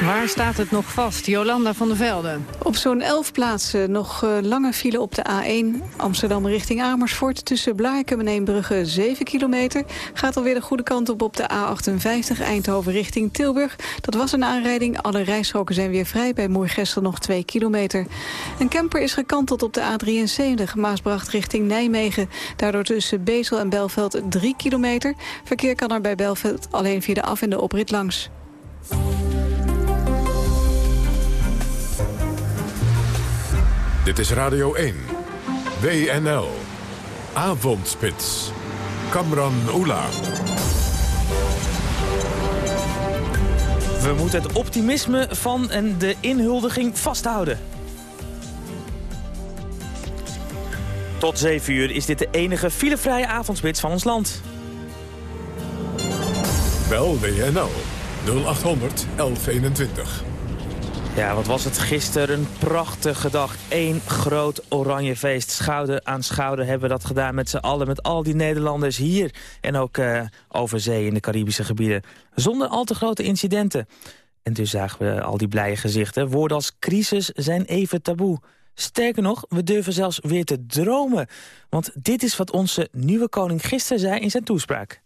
Waar staat het nog vast? Jolanda van der Velde. Op zo'n 11 plaatsen nog uh, lange file op de A1 Amsterdam richting Amersfoort. Tussen Blaakem en Eembrugge 7 kilometer. Gaat alweer de goede kant op op de A58 Eindhoven richting Tilburg. Dat was een aanrijding. Alle rijstroken zijn weer vrij. Bij Moergestel nog 2 kilometer. Een camper is gekanteld op de A73 Maasbracht richting Nijmegen. Daardoor tussen Bezel en Belveld 3 kilometer. Verkeer kan er bij Belveld alleen via de af- en de oprit langs. Dit is Radio 1. WNL. Avondspits. Kamran Oela. We moeten het optimisme van en de inhuldiging vasthouden. Tot 7 uur is dit de enige filevrije avondspits van ons land. Bel WNL 0800 1121. Ja, wat was het gisteren? Een prachtige dag. Eén groot oranje feest. Schouder aan schouder hebben we dat gedaan met z'n allen. Met al die Nederlanders hier. En ook uh, over zee in de Caribische gebieden. Zonder al te grote incidenten. En dus zagen we al die blije gezichten. Woorden als crisis zijn even taboe. Sterker nog, we durven zelfs weer te dromen. Want dit is wat onze nieuwe koning gisteren zei in zijn toespraak.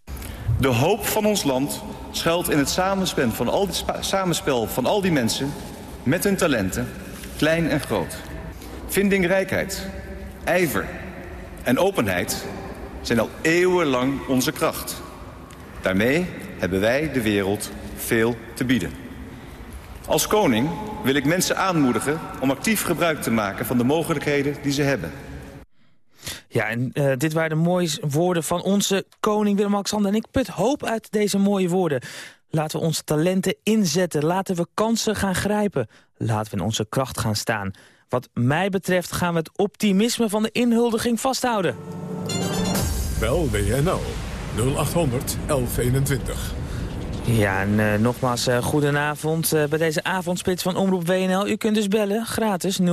De hoop van ons land schuilt in het samenspel van al samenspel van al die mensen met hun talenten, klein en groot. Vindingrijkheid, ijver en openheid zijn al eeuwenlang onze kracht. Daarmee hebben wij de wereld veel te bieden. Als koning wil ik mensen aanmoedigen om actief gebruik te maken van de mogelijkheden die ze hebben. Ja, en uh, dit waren de mooie woorden van onze koning Willem-Alexander. En ik put hoop uit deze mooie woorden. Laten we onze talenten inzetten. Laten we kansen gaan grijpen. Laten we in onze kracht gaan staan. Wat mij betreft gaan we het optimisme van de inhuldiging vasthouden. Bel WNL 0800 1121. Ja, en eh, nogmaals, eh, goedenavond eh, bij deze avondspits van Omroep WNL. U kunt dus bellen, gratis, 0800-1121,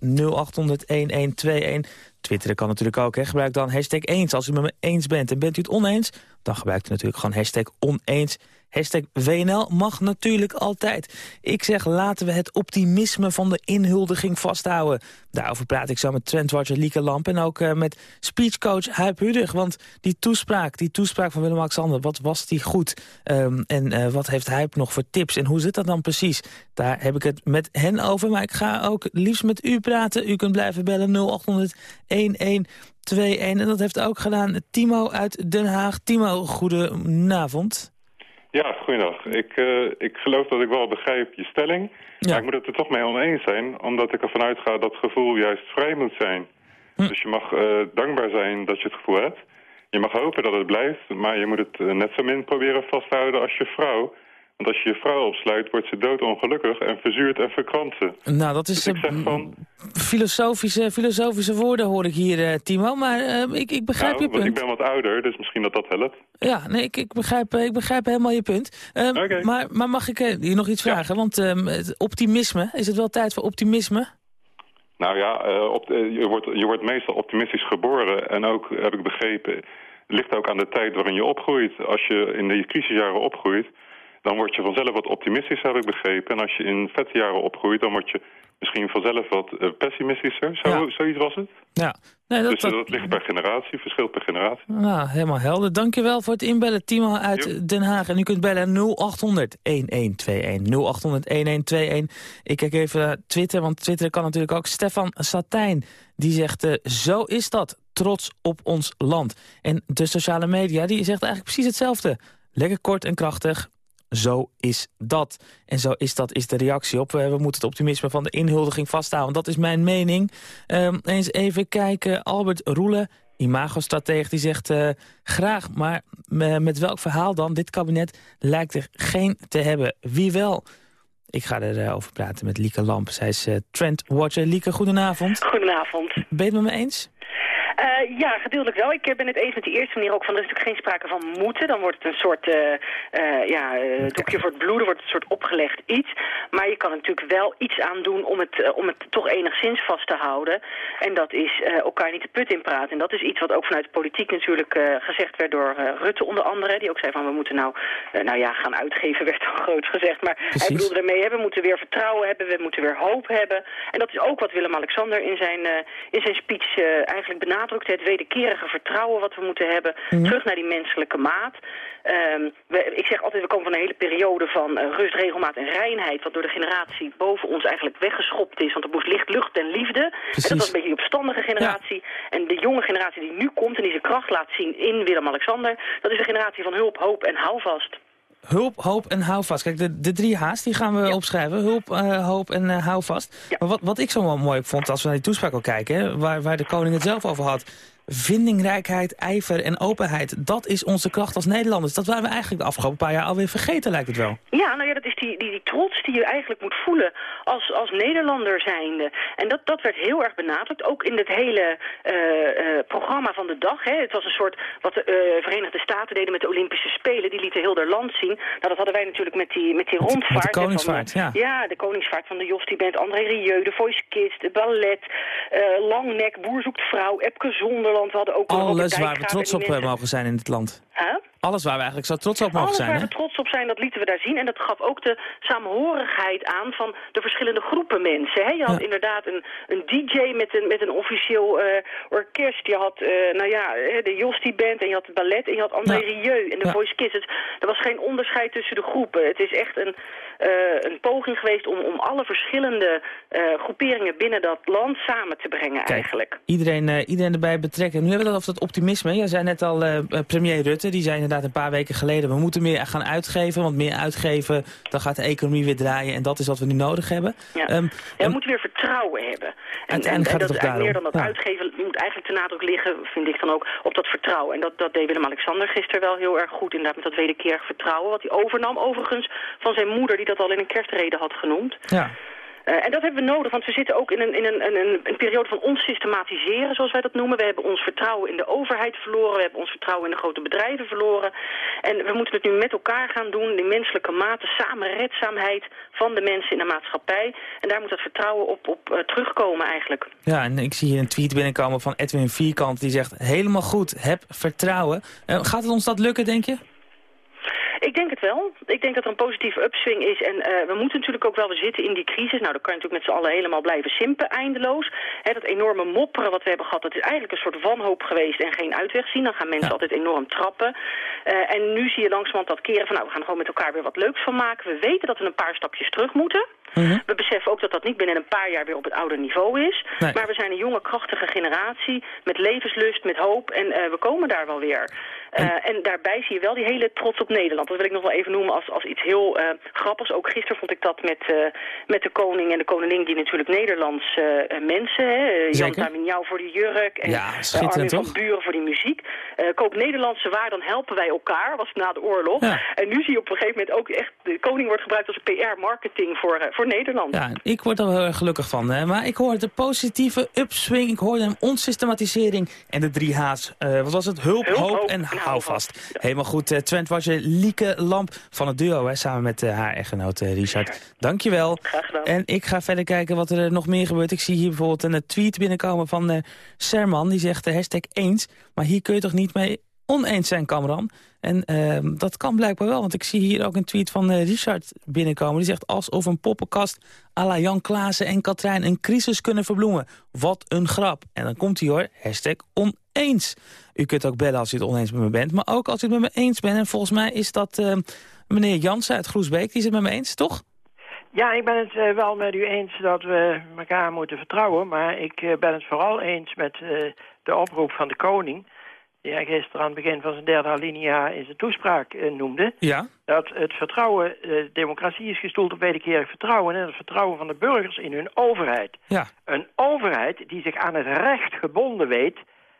0800-1121. Twitteren kan natuurlijk ook, hè. gebruik dan hashtag eens als u met me eens bent. En bent u het oneens, dan gebruikt u natuurlijk gewoon hashtag oneens. Hashtag WNL mag natuurlijk altijd. Ik zeg, laten we het optimisme van de inhuldiging vasthouden. Daarover praat ik zo met trendwatcher Lieke Lamp... en ook eh, met speechcoach Huip Hudig. Want die toespraak, die toespraak van Willem-Alexander... wat was die goed? Ehm, en eh, wat heeft Huip nog voor tips? En hoe zit dat dan precies? Daar heb ik het met hen over. Maar ik ga ook liefst met u praten. U kunt blijven bellen 0800 1121. En dat heeft ook gedaan Timo uit Den Haag. Timo, goedenavond. Ja, goeiedag. Ik, eh, ik geloof dat ik wel begrijp je stelling. Maar ik moet het er toch mee oneens zijn. Omdat ik ervan uitga dat gevoel juist vrij moet zijn. Dus je mag eh, dankbaar zijn dat je het gevoel hebt. Je mag hopen dat het blijft. Maar je moet het eh, net zo min proberen vasthouden als je vrouw. Want als je je vrouw opsluit, wordt ze doodongelukkig en verzuurt en verkrampt ze. Nou, dat is Dus ik zeg van... filosofische, filosofische woorden hoor ik hier, eh, Timo. Maar eh, ik, ik begrijp nou, je want punt. ik ben wat ouder, dus misschien dat dat helpt. Ja, nee, ik, ik, begrijp, eh, ik begrijp helemaal je punt. Ehm, maar, maar mag ik eh, hier nog iets vragen? Want ehm, het optimisme, is het wel tijd voor optimisme? Nou ja, op, je, wordt, je wordt meestal optimistisch geboren. En ook, heb ik begrepen, ligt ook aan de tijd waarin je opgroeit. Als je in de crisisjaren opgroeit, dan word je vanzelf wat optimistisch, heb ik begrepen. En als je in vette jaren opgroeit, dan word je misschien vanzelf wat eh, pessimistischer. Zo, Zoiets was het. Ja, nee, dat, dus eh, dat, dat ligt per generatie, verschilt per generatie. nou, helemaal helder. Dankjewel voor het inbellen, Timo uit Den Haag. En u kunt bellen 0800 1121. 0800 1121. Ik kijk even naar Twitter, want Twitter kan natuurlijk ook. Stefan Satijn, die zegt, eh, zo is dat, trots op ons land. En de sociale media, die zegt eigenlijk precies hetzelfde. Lekker kort en krachtig, zo is dat. En zo is dat is de reactie op. We, we moeten het optimisme van de inhuldiging vasthouden. Dat is mijn mening. Ehm, eens even kijken. Albert Roele, imagostratege, die zegt... eh, graag, maar me- met welk verhaal dan? Dit kabinet lijkt er geen te hebben. Wie wel? Ik ga erover over praten met Lieke Lamp. Zij is eh, trendwatcher. Lieke, goedenavond. Goedenavond. Ben je het met me eens? Eh, ja, gedeeltelijk wel. Ik ben het eens met die eerste manier ook van er is natuurlijk geen sprake van moeten. Dan wordt het een soort eh, eh, ja, eh, doekje voor het bloeden, wordt het een soort opgelegd iets. Maar je kan er natuurlijk wel iets aan doen om het, eh, om het toch enigszins vast te houden. En dat is eh, elkaar niet de put in praten. En dat is iets wat ook vanuit de politiek natuurlijk eh, gezegd werd door eh, Rutte onder andere. Die ook zei van we moeten nou, eh, nou ja, gaan uitgeven werd al groot gezegd. Maar hij bedoelde ermee, hè, we moeten weer vertrouwen hebben, we moeten weer hoop hebben. En dat is ook wat Willem-Alexander in zijn, eh, in zijn speech eh, eigenlijk benadrukte. Het wederkerige vertrouwen wat we moeten hebben. Mhm. Terug naar die menselijke maat. Ehm, we, ik zeg altijd, we komen van een hele periode van eh, rust, regelmaat en reinheid... wat door de generatie boven ons eigenlijk weggeschopt is. Want er moest licht, lucht en liefde. En dat was een beetje die opstandige generatie. En de jonge generatie die nu komt en die zijn kracht laat zien in Willem-Alexander... dat is een generatie van hulp, hoop en houvast. Hulp, hoop en houvast. Kijk, de, de drie H's die gaan we opschrijven. Hulp, eh, hoop en eh, houvast. Maar wat, wat ik zo mooi vond als we naar die toespraak al kijken... Hè, waar, waar de koning het zelf over had... vindingrijkheid, ijver en openheid... dat is onze kracht als Nederlanders. Dat waren we eigenlijk de afgelopen paar jaar alweer vergeten, lijkt het wel. Ja, nou ja, dat is die, die, die trots die je eigenlijk moet voelen als, als Nederlander zijnde. En dat, dat werd heel erg benadrukt, ook in het hele eh, eh, programma van de dag. Hè. Het was een soort wat de eh, Verenigde Staten deden met de Olympische Spelen. Die lieten heel haar land zien. Nou, dat hadden wij natuurlijk met die, met die rondvaart. met de van, koningsvaart, ja. Ja, de koningsvaart van de Jostie Band, André Rieu, de Voice Kids, de ballet, Langnek, Boer zoekt vrouw, Epke Zonderland. We hadden ook Alles waar we trots op mogen zijn in dit land. Huh? Alles waar we eigenlijk zo trots op mogen Alles zijn, waar hè? we trots op zijn, dat lieten we daar zien. En dat gaf ook de samenhorigheid aan van de verschillende groepen mensen. Hè? Je had inderdaad een, een DJ met een, met een officieel eh, orkest. Je had eh, nou ja, de Jostie Band en je had het ballet en je had André Ja. Rieu en de Ja. Voice Kids. Het- er was geen onderscheid tussen de groepen. Het is echt een, eh, een poging geweest om, om alle verschillende groeperingen binnen dat land samen te brengen eigenlijk. Iedereen, iedereen erbij betrekken. Nu hebben we het over dat optimisme. Jij zei net al, premier Rutte, die zei inderdaad een paar weken geleden... we moeten meer gaan uitgeven, want meer uitgeven... dan gaat de economie weer draaien en dat is wat we nu nodig hebben. Ja. Ja, we moeten weer vertrouwen hebben. En, en, gaat en het dat eigenlijk meer dan dat. Ja. uitgeven moet eigenlijk de nadruk liggen, vind ik dan ook, op dat vertrouwen. En dat, dat deed Willem-Alexander gisteren wel heel erg goed, inderdaad, met dat wederkerig vertrouwen. Wat hij overnam, overigens, van zijn moeder, die dat al in een kerstrede had genoemd. Ja. Eh, en dat hebben we nodig, want we zitten ook in een, in een, een, een, periode van onsystematiseren, zoals wij dat noemen. We hebben ons vertrouwen in de overheid verloren, we hebben ons vertrouwen in de grote bedrijven verloren. En we moeten het nu met elkaar gaan doen, die menselijke mate, samenredzaamheid van de mensen in de maatschappij. En daar moet dat vertrouwen op, op eh, terugkomen eigenlijk. Ja, en ik zie hier een tweet binnenkomen van Edwin Vierkant. Die zegt, helemaal goed, heb vertrouwen. Eh, gaat het ons dat lukken, denk je? Ik denk het wel. Ik denk dat er een positieve upswing is. En eh, we moeten natuurlijk ook wel, we zitten in die crisis. Nou, dan kan je natuurlijk met z'n allen helemaal blijven simpen, eindeloos. Dat enorme mopperen wat we hebben gehad, dat is eigenlijk een soort wanhoop geweest en geen uitweg zien. Dan gaan mensen altijd enorm trappen. Eh, en nu zie je langzamerhand dat keren van, nou, we gaan er gewoon met elkaar weer wat leuks van maken. We weten dat we een paar stapjes terug moeten. We beseffen ook dat dat niet binnen een paar jaar weer op het oude niveau is. Nee. Maar we zijn een jonge, krachtige generatie met levenslust, met hoop. En eh, we komen daar wel weer. Eh, en daarbij zie je wel die hele trots op Nederland. Dat wil ik nog wel even noemen als, als iets heel eh, grappigs. Ook gisteren vond ik dat met, met de koning en de koningin... die natuurlijk Nederlandse mensen... Hè, Jan. Taminjau voor die jurk en Ja, Armin van? Buren voor die muziek. Koop Nederlandse waar, dan helpen wij elkaar. was na de oorlog. Ja. En nu zie je op een gegeven moment ook echt... de koning wordt gebruikt als een PR-marketing voor, voor Nederland. Ja, ik word er wel heel erg gelukkig van. Hè? Maar ik hoor de positieve upswing, ik hoorde hem onsystematisering en de drie H's. Eh, wat was het? Hulp, Hulp, hoop, hoop en en houvast. Helemaal goed. eh Trent was je Lieke Lamp van het duo, hè, samen met eh, haar echtgenoot eh, Richard. Dankjewel. Graag gedaan. En ik ga verder kijken wat er eh, nog meer gebeurt. Ik zie hier bijvoorbeeld een eh, tweet binnenkomen van eh Serman. Die zegt de hashtag eens. Maar hier kun je toch niet mee oneens zijn, Kamran? En ehm, dat kan blijkbaar wel, want ik zie hier ook een tweet van eh, Richard binnenkomen. Die zegt alsof een poppenkast à la Jan Klaassen en Katrijn een crisis kunnen verbloemen. Wat een grap. En dan komt hij hoor, hashtag oneens. U kunt ook bellen als u het oneens met me bent, maar ook als u het met me eens bent. En volgens mij is dat eh, meneer Jansen uit Groesbeek, die is het met me eens, toch? Ja, ik ben het eh, wel met u eens dat we elkaar moeten vertrouwen. Maar ik eh, ben het vooral eens met de oproep van de koning... die hij gisteren aan het begin van zijn derde alinea in zijn toespraak eh, noemde. Ja. Dat het vertrouwen, eh, democratie is gestoeld op wederkerig vertrouwen... en het vertrouwen van de burgers in hun overheid. Ja. Een overheid die zich aan het recht gebonden weet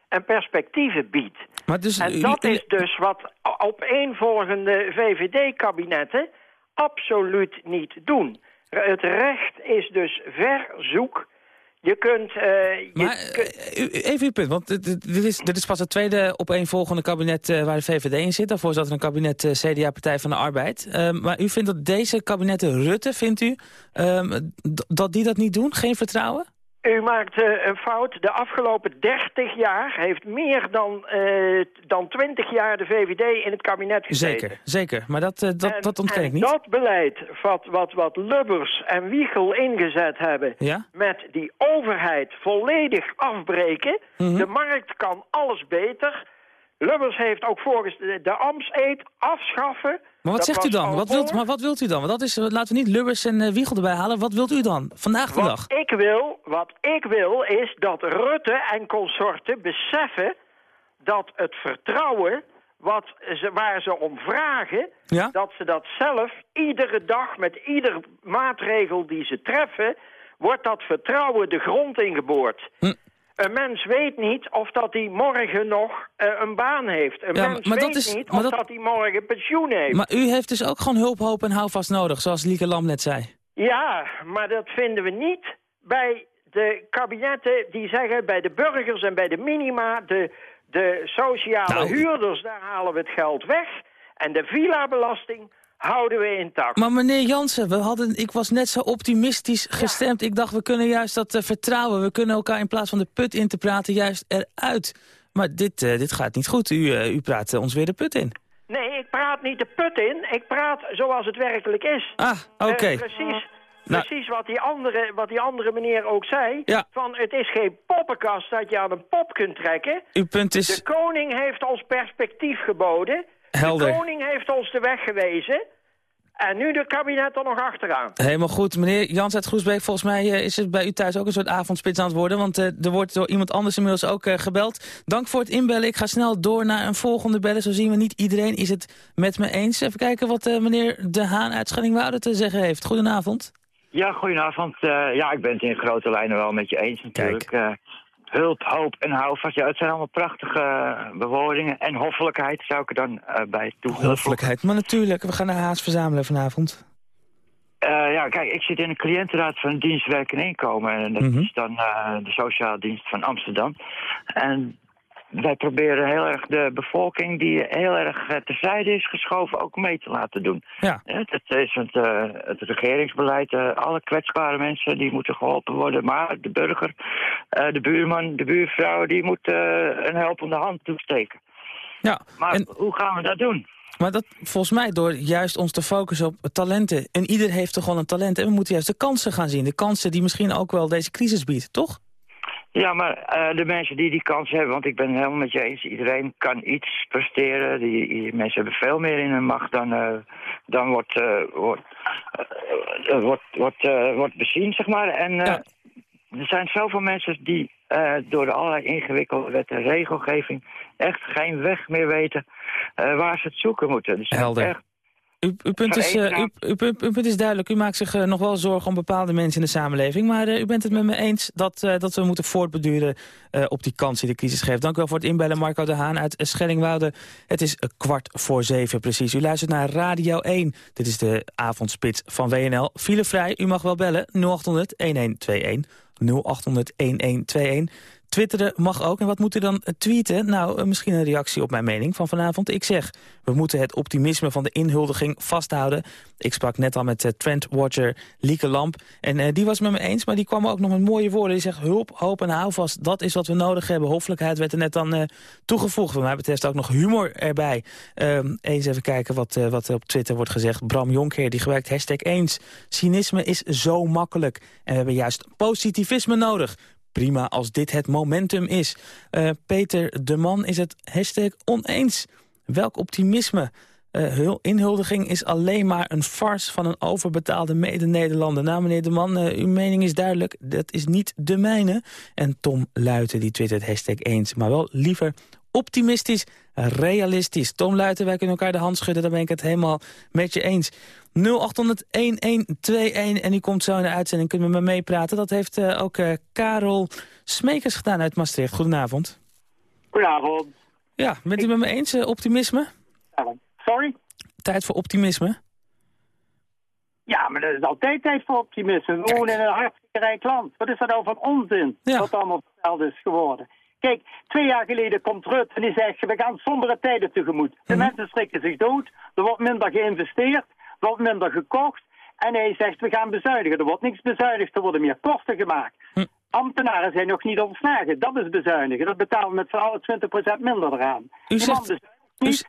en perspectieven biedt. Maar dus, En dat is dus wat opeenvolgende VVD-kabinetten absoluut niet doen. Het recht is dus verzoek. Je kunt... eh, je Maar eh, even uw punt, want dit, is, dit is pas het tweede opeenvolgende kabinet eh, waar de VVD in zit. Daarvoor zat er een kabinet CDA-Partij van de Arbeid. Ehm, maar u vindt dat deze kabinetten Rutte, vindt u, ehm, dat die dat niet doen? Geen vertrouwen? U maakt eh, een fout. De afgelopen 30 jaar heeft meer dan, eh, dan 20 jaar de VVD in het kabinet gezeten. Zeker, zeker. Maar dat, eh, dat, dat ontken ik niet. dat beleid wat, wat, wat Lubbers en Wiegel ingezet hebben... Ja? met die overheid volledig afbreken... Mhm. de markt kan alles beter... Lubbers heeft ook voorgesteld de ambtseed afschaffen. Maar wat Dat zegt u dan? Wat wilt, maar wat wilt u dan? Want dat is, laten we niet Lubbers en eh, Wiegel erbij halen. Wat wilt u dan? Vandaag de dag. Wat ik wil, wat ik wil is dat Rutte en consorten beseffen dat het vertrouwen wat ze, waar ze om vragen, Ja? dat ze dat zelf iedere dag met ieder maatregel die ze treffen, wordt dat vertrouwen de grond ingeboord. Hm. Een mens weet niet of dat hij morgen nog eh, een baan heeft. Een Ja, mens maar dat weet is- niet maar of dat- dat hij morgen pensioen heeft. Maar u heeft dus ook gewoon hulp, hoop en houvast nodig, zoals Lieke Lam net zei. Ja, maar dat vinden we niet bij de kabinetten die zeggen bij de burgers en bij de minima, de, de sociale Nou, huurders, daar halen we het geld weg. En de villa-belasting houden we intact. Maar meneer Jansen, we hadden, ik was net zo optimistisch gestemd. Ik dacht, we kunnen juist dat eh, vertrouwen. We kunnen elkaar in plaats van de put in te praten juist eruit. Maar dit, eh, dit gaat niet goed. U, eh, u praat ons weer de put in. Nee, ik praat niet de put in. Ik praat zoals het werkelijk is. Ah, oké. Precies. Nou- Precies wat die, andere, wat die andere meneer ook zei. Ja. Van het is geen poppenkast dat je aan een pop kunt trekken. Uw punt is... De koning heeft ons perspectief geboden. Helder. De koning heeft ons de weg gewezen. En nu de kabinet er nog achteraan. Helemaal goed. Meneer Jans uit Groesbeek, volgens mij eh, is het bij u thuis ook een soort avondspits aan het worden. Want eh, er wordt door iemand anders inmiddels ook eh, gebeld. Dank voor het inbellen. Ik ga snel door naar een volgende bellen. Zo zien we niet iedereen is het met me eens. Even kijken wat meneer De Haan uit Schellingwoude te zeggen heeft. Goedenavond. Ja, goedenavond. Eh, ja, ik ben het in grote lijnen wel met je eens natuurlijk. Eh, hulp, hoop en houvast. Ja, het zijn allemaal prachtige eh, bewoordingen. En hoffelijkheid zou ik er dan eh, bij toevoegen. Hoffelijkheid. Maar natuurlijk, we gaan naar Haas verzamelen vanavond. Eh, ja, kijk, ik zit in de cliëntenraad van dienstwerk en inkomen. En dat Mhm. is dan de sociale dienst van Amsterdam. En wij proberen heel erg de bevolking die heel erg eh, terzijde is geschoven ook mee te laten doen. Ja. Dat is het, eh, het regeringsbeleid. eh, alle kwetsbare mensen die moeten geholpen worden. Maar de burger, de buurman, de buurvrouw, die moet een helpende hand toesteken. Ja, Maar hoe gaan we dat doen? Maar dat volgens mij door juist ons te focussen op talenten. En ieder heeft toch wel een talent. En we moeten juist de kansen gaan zien. De kansen die misschien ook wel deze crisis biedt, toch? Ja, maar eh, de mensen die die kans hebben, want ik ben het helemaal met je eens, iedereen kan iets presteren. Die, die mensen hebben veel meer in hun macht dan, eh, dan wordt, eh, wordt, wordt, wordt, wordt bezien, zeg maar. En er zijn zoveel mensen die door de allerlei ingewikkelde wet en regelgeving echt geen weg meer weten waar ze het zoeken moeten. Dus Helder. echt Uw, uw, punt is, eh, uw, uw punt- is duidelijk. U maakt zich eh, nog wel zorgen om bepaalde mensen in de samenleving. Maar eh, u bent het met me eens dat, dat we moeten voortbeduren op die kans die de crisis geeft. Dank u wel voor het inbellen, Marco de Haan uit Schellingwoude. Het is kwart voor zeven precies. U luistert naar Radio 1. Dit is de avondspits van WNL. Filevrij, u mag wel bellen. 0800 1121. 0800 1121. Twitteren mag ook. En wat moet u dan eh, tweeten? Nou, eh, misschien een reactie op mijn mening van vanavond. Ik zeg, we moeten het optimisme van de inhuldiging vasthouden. Ik sprak net al met eh, trendwatcher Lieke Lamp. En die was met me eens, maar die kwam ook nog met mooie woorden. Die zegt, hulp, hoop en houvast, dat is wat we nodig hebben. Hoffelijkheid werd er net dan toegevoegd. Wat mij betreft ook nog humor erbij. Ehm, eens even kijken wat, wat op Twitter wordt gezegd. Bram Jonkheer, die gebruikt hashtag eens. Cynisme is zo makkelijk. En we hebben juist positivisme nodig. Prima als dit het momentum is. Eh, Peter de Man is het hashtag oneens. Welk optimisme. Eh, hul- inhuldiging is alleen maar een farce van een overbetaalde mede-Nederlander. Nou, meneer de Man, eh, uw mening is duidelijk. Dat is niet de mijne. En Tom Luiten, die twittert hashtag eens. Maar wel liever optimistisch, realistisch. Tom Luiten, wij kunnen elkaar de hand schudden. Daar ben ik het helemaal met je eens. 0800-1121 en die komt zo in de uitzending. Kunnen we met me meepraten. Dat heeft eh, ook eh, Karel Smekers gedaan uit Maastricht. Goedenavond. Goedenavond. Ja, bent u met me eens, eh, optimisme? Sorry? Tijd voor optimisme? Ja, maar er is altijd tijd voor optimisme. We wonen in een hartstikke rijk land. Wat is dat nou voor onzin? Wat allemaal verteld is geworden. Kijk, twee jaar geleden komt Rutte en die zegt... we gaan sombere tijden tegemoet. De mensen schrikken zich dood. Er wordt minder geïnvesteerd. Er wordt minder gekocht. En hij zegt, we gaan bezuinigen. Er wordt niks bezuinigd. Er worden meer kosten gemaakt. Ambtenaren zijn nog niet ontslagen. Dat is bezuinigen. Dat betalen we met z'n allen 20% minder eraan. Man bezuinigt niet.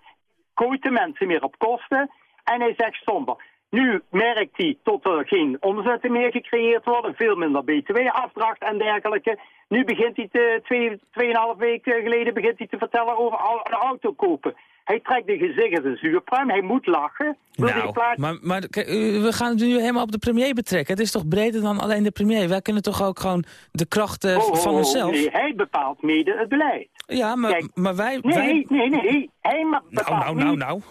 Gooit de mensen meer op kosten. En hij zegt somber. Nu merkt hij tot er geen omzetten meer gecreëerd worden. Veel minder btw-afdracht en dergelijke. Nu begint hij te, twee, tweeënhalf weken geleden begint hij te vertellen over een auto kopen. Hij trekt de gezicht de zuurpruim. Hij moet lachen. Nou, plaats- maar, maar kijk, we gaan het nu helemaal op de premier betrekken. Het is toch breder dan alleen de premier? Wij kunnen toch ook gewoon de kracht eh, Oh, oh, van oh, onszelf... Nee, hij bepaalt mede het beleid. Ja, maar, maar wij... Nee, wij... nee, nee. Hij bepaalt Nou, nou, nou, niet- nou.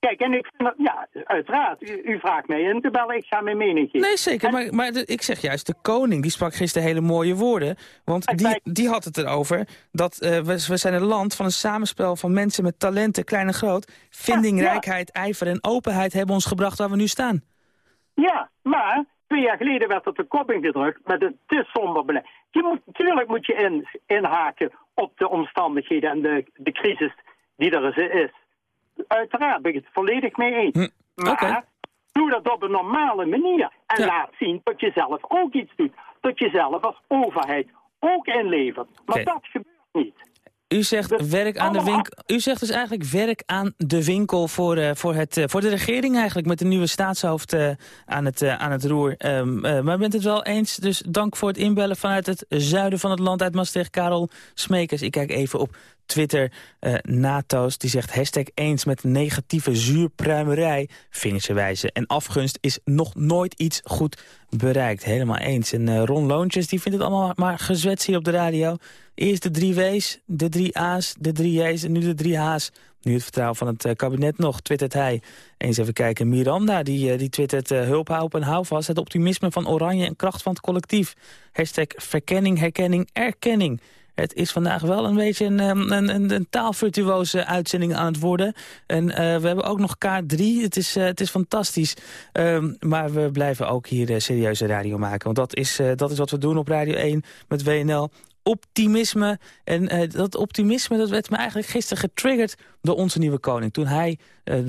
Kijk, en ik vind dat, ja, uiteraard. U, u vraagt mij in te bellen, ik ga mijn mening geven. Nee, zeker. Maar, maar de- ik zeg juist, de koning die sprak gisteren hele mooie woorden. Want die, die had het erover dat eh, we, we zijn een land van een samenspel van mensen met talenten, klein en groot. Vindingrijkheid, ijver en openheid hebben ons gebracht waar we nu staan. Ja, maar twee jaar geleden werd er de kop ingedrukt met een te somber beleid. Je moet, tuurlijk moet je in, inhaken op de omstandigheden en de, de crisis die er is. Uiteraard ben ik het volledig mee eens. Maar doe dat op een normale manier. En laat zien dat je zelf ook iets doet. Dat je zelf als overheid ook inlevert. Maar dat gebeurt niet. U zegt, werk aan de winkel. U zegt dus eigenlijk werk aan de winkel voor, eh, voor, het, eh, voor de regering eigenlijk. Met de nieuwe staatshoofd eh, aan, het, aan het roer. Ehm, eh, maar bent het wel eens? Dus dank voor het inbellen vanuit het zuiden van het land uit Maastricht. Karel Smekers. Ik kijk even op Twitter. eh Nato's die zegt hashtag eens met negatieve zuurpruimerij. Vingerse wijze en afgunst is nog nooit iets goed bereikt. Helemaal eens. En eh, Ron Loontjes die vindt het allemaal maar gezwets hier op de radio. Eerst de drie W's, de drie A's, de drie J's en nu de drie H's. Nu het vertrouwen van het eh, kabinet nog, twittert hij. Eens even kijken, Miranda, die, die twittert hulp, hoop en houvast. Het optimisme van Oranje en kracht van het collectief. Hashtag verkenning, herkenning, erkenning. Het is vandaag wel een beetje een, ehm, een, een, een taalvirtuoze uitzending aan het worden. En eh, we hebben ook nog K3. Het is, eh, het is fantastisch. Ehm, maar we blijven ook hier eh, serieuze radio maken. Want dat is, dat is wat we doen op Radio 1 met WNL optimisme. En dat optimisme dat werd me eigenlijk gisteren getriggerd door onze nieuwe koning. Toen hij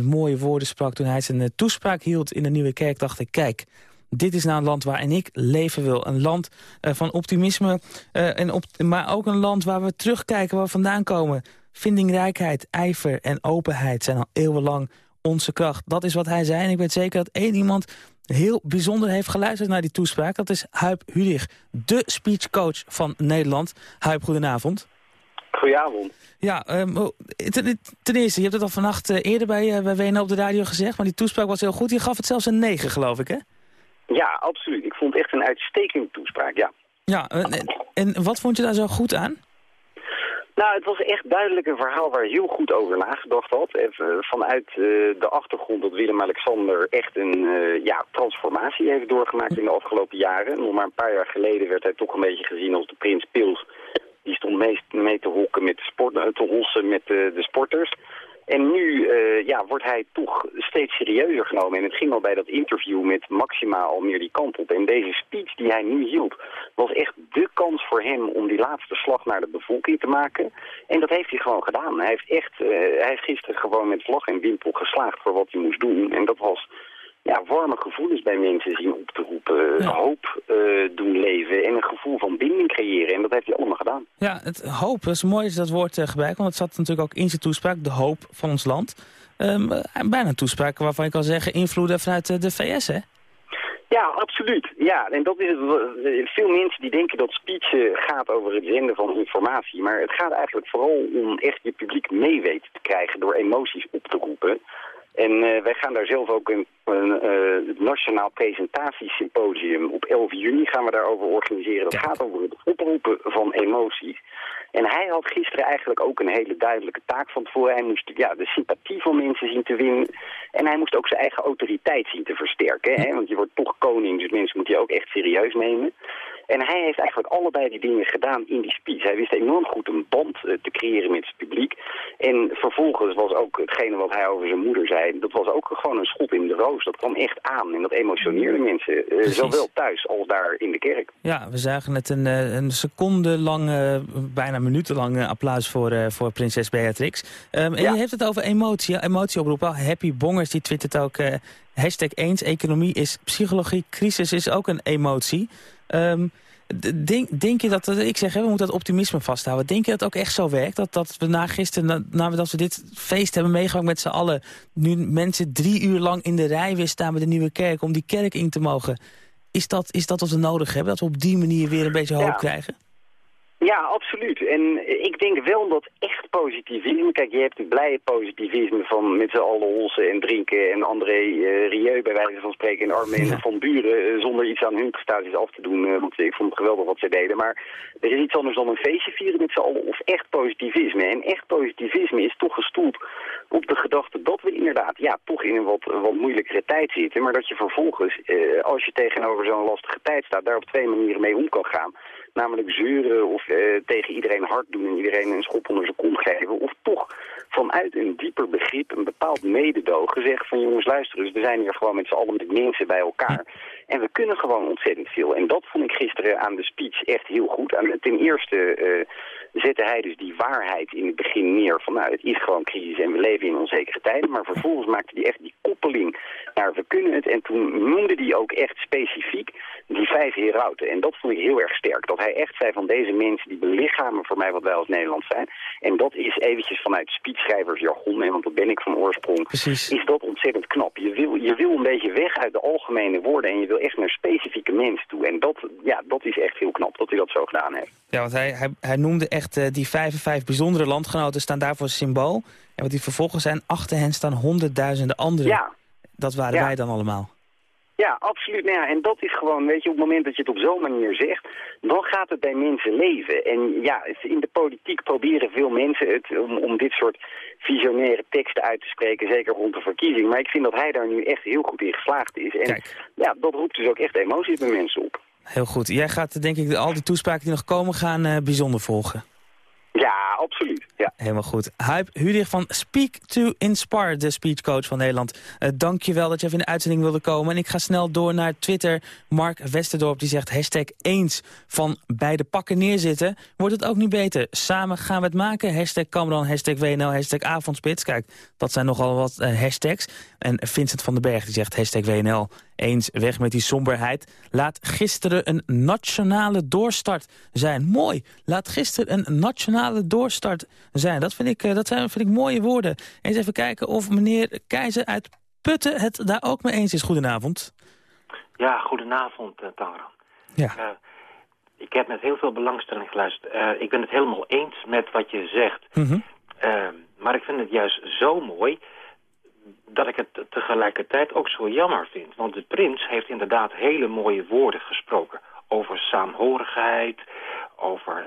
mooie woorden sprak, toen hij zijn toespraak hield in de Nieuwe Kerk... dacht ik, kijk, dit is nou een land waarin ik leven wil. Een land eh, van optimisme, eh, en op, maar ook een land waar we terugkijken waar we vandaan komen. Vindingrijkheid, ijver en openheid zijn al eeuwenlang onze kracht. Dat is wat hij zei en ik weet zeker dat één iemand heel bijzonder heeft geluisterd naar die toespraak. Dat is Huip Hudig, de speechcoach van Nederland. Huip, goedenavond. Goedenavond. Ja, ehm, oh, ten, ten eerste, je hebt het al vannacht eh, eerder bij, bij WNL op de radio gezegd... maar die toespraak was heel goed. Je gaf het zelfs een 9, geloof ik, hè? Ja, absoluut. Ik vond het echt een uitstekende toespraak, ja. Ja, en, en wat vond je daar zo goed aan? Nou, het was echt duidelijk een verhaal waar heel goed over nagedacht had. Even vanuit eh, de achtergrond dat Willem-Alexander echt een eh, ja, transformatie heeft doorgemaakt in de afgelopen jaren. Nog maar een paar jaar geleden werd hij toch een beetje gezien als de prins Pils. Die stond meest mee te hokken met de sport, eh, te hossen met de sporters. En nu eh, ja, wordt hij toch steeds serieuzer genomen. En het ging al bij dat interview met Maxima al meer die kant op. En deze speech die hij nu hield, was echt dé kans voor hem om die laatste slag naar de bevolking te maken. En dat heeft hij gewoon gedaan. Hij heeft, echt, eh, hij heeft gisteren gewoon met vlag en wimpel geslaagd voor wat hij moest doen. En dat was ja, warme gevoelens bij mensen zien op te roepen. Hoop eh, doen leven en een gevoel van binding creëren. En dat heeft hij allemaal gedaan. Ja, het hoop, dat is mooi dat dat woord uh, gebruikt, want het zat natuurlijk ook in zijn toespraak, de hoop van ons land. Um, bijna een toespraak waarvan ik kan zeggen invloeden vanuit de VS, hè? Ja, absoluut. Ja, en dat is. Veel mensen die denken dat speech gaat over het zenden van informatie. Maar het gaat eigenlijk vooral om echt je publiek mee weten te krijgen door emoties op te roepen. En uh, wij gaan daar zelf ook een, een uh, nationaal presentatiesymposium op 11 juni gaan we daarover organiseren. Dat gaat over het oproepen van emoties. En hij had gisteren eigenlijk ook een hele duidelijke taak van tevoren. Hij moest ja, de sympathie van mensen zien te winnen. En hij moest ook zijn eigen autoriteit zien te versterken. Hè? Want je wordt toch koning, dus mensen moeten je ook echt serieus nemen. En hij heeft eigenlijk allebei die dingen gedaan in die speech. Hij wist enorm goed een band uh, te creëren met zijn publiek. En vervolgens was ook hetgene wat hij over zijn moeder zei... dat was ook gewoon een schot in de roos. Dat kwam echt aan en dat emotioneerde mensen. Uh, zowel thuis als daar in de kerk. Ja, we zagen net een, een seconde lang, uh, bijna minutenlang applaus voor, voor prinses Beatrix. Um, en ja. je heeft het over emotie, emotie oproepen. Happy Bongers die twittert ook... hashtag eens, economie is psychologie, crisis is ook een emotie... Um, denk, denk je dat, ik zeg, hè, we moeten dat optimisme vasthouden. Denk je dat het ook echt zo werkt? Dat, dat we na gisteren, na, dat we dit feest hebben meegemaakt met z'n allen... nu mensen drie uur lang in de rij weer staan bij de Nieuwe Kerk... om die kerk in te mogen. Is dat, is dat wat we nodig hebben? Dat we op die manier weer een beetje hoop ja. krijgen? Ja, absoluut. En ik denk wel dat echt positivisme... Kijk, je hebt het blije positivisme van met z'n allen holsen en drinken... en André uh, Rieu bij wijze van spreken en Armin ja. van Buren... Uh, zonder iets aan hun prestaties af te doen. Uh, want ik vond het geweldig wat ze deden. Maar er is iets anders dan een feestje vieren met z'n allen of echt positivisme. En echt positivisme is toch gestoeld op de gedachte dat we inderdaad ja, toch in een wat, wat moeilijkere tijd zitten. Maar dat je vervolgens, als je tegenover zo'n lastige tijd staat... daar op twee manieren mee om kan gaan namelijk zeuren of uh, tegen iedereen hard doen en iedereen een schop onder zijn kont geven. Of toch vanuit een dieper begrip, een bepaald mededogen zeggen van jongens luister eens, we zijn hier gewoon met z'n allen met mensen bij elkaar. En we kunnen gewoon ontzettend veel. En dat vond ik gisteren aan de speech echt heel goed. Ten eerste uh, zette hij dus die waarheid in het begin neer van nou het is gewoon crisis en we leven in onzekere tijden. Maar vervolgens maakte hij echt die koppeling naar we kunnen het. En toen noemde hij ook echt specifiek die vijf herauten. En dat vond ik heel erg sterk. Dat hij echt zei van deze mensen die belichamen voor mij wat wij als Nederland zijn. En dat is eventjes vanuit speechschrijversjargon, want dat ben ik van oorsprong. Precies. Is dat ontzettend knap. Je wil, je wil een beetje weg uit de algemene woorden en je wil echt naar specifieke mensen toe. En dat, ja, dat is echt heel knap dat hij dat zo gedaan heeft. Ja, want hij, hij, hij noemde echt uh, die vijf en vijf bijzondere landgenoten staan daarvoor symbool. En wat die vervolgens zijn, achter hen staan honderdduizenden anderen. Ja. Dat waren ja. wij dan allemaal. Ja, absoluut. Nou ja, en dat is gewoon, weet je, op het moment dat je het op zo'n manier zegt, dan gaat het bij mensen leven. En ja, in de politiek proberen veel mensen het om, om dit soort visionaire teksten uit te spreken, zeker rond de verkiezing. Maar ik vind dat hij daar nu echt heel goed in geslaagd is. En Kijk. ja, dat roept dus ook echt emoties bij mensen op heel goed. Jij gaat denk ik al die toespraken die nog komen gaan eh, bijzonder volgen. Ja, Helemaal goed. Huip Hudig van Speak to Inspire, de speechcoach van Nederland. Uh, Dank je wel dat je even in de uitzending wilde komen. En ik ga snel door naar Twitter. Mark Westerdorp die zegt hashtag eens van beide pakken neerzitten. Wordt het ook niet beter? Samen gaan we het maken. Hashtag Cameron, hashtag WNL, hashtag Avondspits. Kijk, dat zijn nogal wat uh, hashtags. En Vincent van den Berg die zegt hashtag WNL. Eens weg met die somberheid. Laat gisteren een nationale doorstart zijn. Mooi. Laat gisteren een nationale doorstart zijn. Dat vind ik, uh, dat zijn, vind ik mooie woorden. Eens even kijken of meneer Keizer uit Putten het daar ook mee eens is. Goedenavond. Ja, goedenavond, uh, Tangram. Ja. Uh, ik heb met heel veel belangstelling geluisterd. Uh, ik ben het helemaal eens met wat je zegt. Mm -hmm. uh, maar ik vind het juist zo mooi dat ik het tegelijkertijd ook zo jammer vind. Want de prins heeft inderdaad hele mooie woorden gesproken. Over saamhorigheid, over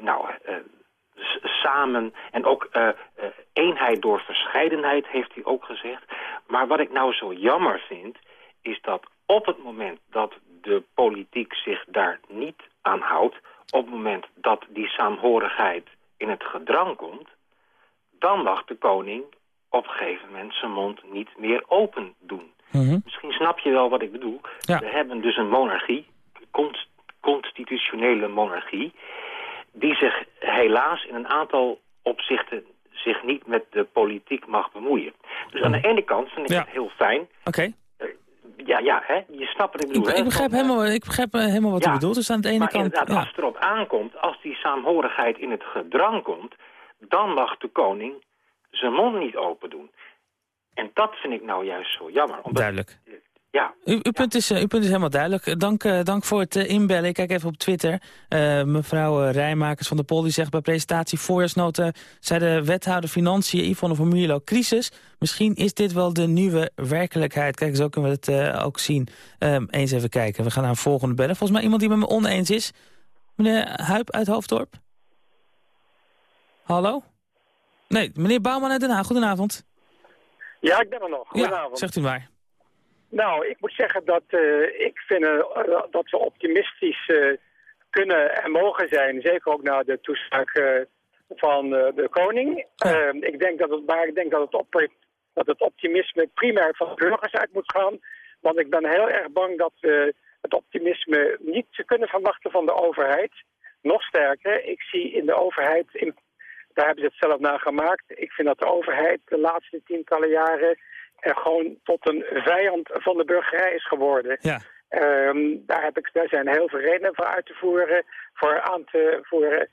nou, samen en ook eenheid door verscheidenheid heeft hij ook gezegd. Maar wat ik nou zo jammer vind, is dat op het moment dat de politiek zich daar niet aan houdt... op het moment dat die saamhorigheid in het gedrang komt... dan mag de koning op een gegeven moment zijn mond niet meer open doen. Mm -hmm. Misschien snap je wel wat ik bedoel. Ja. We hebben dus een monarchie, const constitutionele monarchie... die zich helaas in een aantal opzichten zich niet met de politiek mag bemoeien. Dus aan de ene kant vind ik ja. het heel fijn... Oké. Okay. Ja, ja, hè? je snapt wat ik bedoel. Ik, ik begrijp, helemaal, ik begrijp helemaal wat ja, u bedoelt. Dus aan de ene maar kant... inderdaad, ja. als het erop aankomt, als die saamhorigheid in het gedrang komt... dan mag de koning zijn mond niet open doen. En dat vind ik nou juist zo jammer. Omdat, Duidelijk. Ja. U, uw, punt is, uw punt is helemaal duidelijk. Dank, uh, dank voor het uh, inbellen. Ik kijk even op Twitter. Uh, mevrouw Rijmakers van de Pol die zegt bij presentatie voorjaarsnota... zei de wethouder Financiën Yvonne van Mierlo crisis. Misschien is dit wel de nieuwe werkelijkheid. Kijk, zo kunnen we het ook zien. Um, eens even kijken. We gaan naar een volgende bellen. Volgens mij iemand die met me oneens is. Meneer Huip uit Hoofddorp. Hallo? Nee, meneer Bouwman uit Den Haag. Goedenavond. Ja, ik ben er nog. Goedenavond. Ja, zegt u maar. Nou, ik moet zeggen dat uh, ik vind uh, dat we optimistisch uh, kunnen en mogen zijn. Zeker ook na de toespraak van de koning. Ja. ik denk dat het, maar ik denk dat het, op, dat het optimisme primair van de burgers uit moet gaan. Want ik ben heel erg bang dat we het optimisme niet kunnen verwachten van de overheid. Nog sterker, ik zie in de overheid, in, daar hebben ze het zelf naar gemaakt. Ik vind dat de overheid de laatste tientallen jaren gewoon tot een vijand van de burgerij is geworden. Ja. Um, daar, heb ik, daar zijn heel veel redenen voor uit te voeren, voor aan te voeren.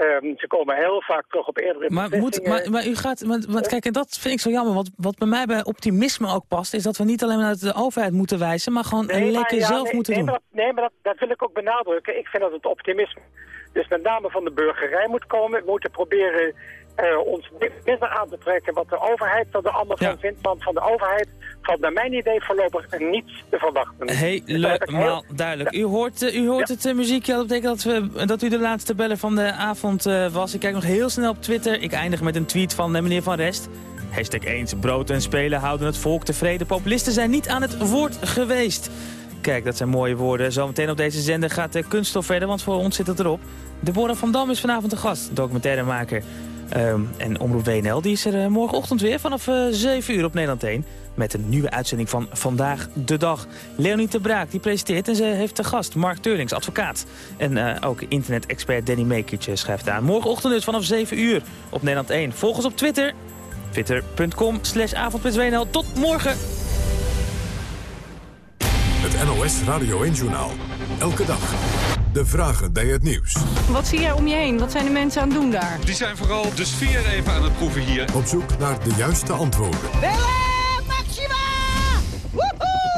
Um, ze komen heel vaak terug op eerdere maar, moet, maar, maar u gaat, want, want kijk, en dat vind ik zo jammer. Want wat bij mij bij optimisme ook past, is dat we niet alleen naar de overheid moeten wijzen, maar gewoon nee, lekker ja, zelf nee, moeten nee, doen. Maar dat, nee, maar dat, dat wil ik ook benadrukken. Ik vind dat het optimisme dus met name van de burgerij moet komen. We moeten proberen uh, ons minder aan te trekken wat de overheid er allemaal van Ja. vindt. Want van de overheid valt naar mijn idee voorlopig niets te verwachten. Dus Helemaal heel- duidelijk. U hoort, eh, u hoort het uh, muziekje, dat betekent dat, we, dat u de laatste beller van de avond was. Ik kijk nog heel snel op Twitter. Ik eindig met een tweet van meneer Van Rest. Hashtag eens, brood en spelen houden het volk tevreden. Populisten zijn niet aan het woord geweest. Kijk, dat zijn mooie woorden. Zometeen op deze zender gaat de kunststof verder, want voor ons zit het erop. Deborah van Dam is vanavond de gast, documentairemaker. Um, en Omroep WNL die is er uh, morgenochtend weer vanaf uh, 7 uur op Nederland 1. Met een nieuwe uitzending van Vandaag de Dag. Leonie de Braak die presenteert en ze heeft de gast Mark Teurlings, advocaat. En uh, ook internet-expert Danny Meekertje schrijft aan. Morgenochtend dus vanaf 7 uur op Nederland 1. Volg ons op Twitter. Twitter.com slash avond.wnl. Tot morgen. Het NOS Radio 1 Journaal. Elke dag. De vragen bij het nieuws. Wat zie jij om je heen? Wat zijn de mensen aan het doen daar? Die zijn vooral de sfeer even aan het proeven hier. Op zoek naar de juiste antwoorden. Woehoe!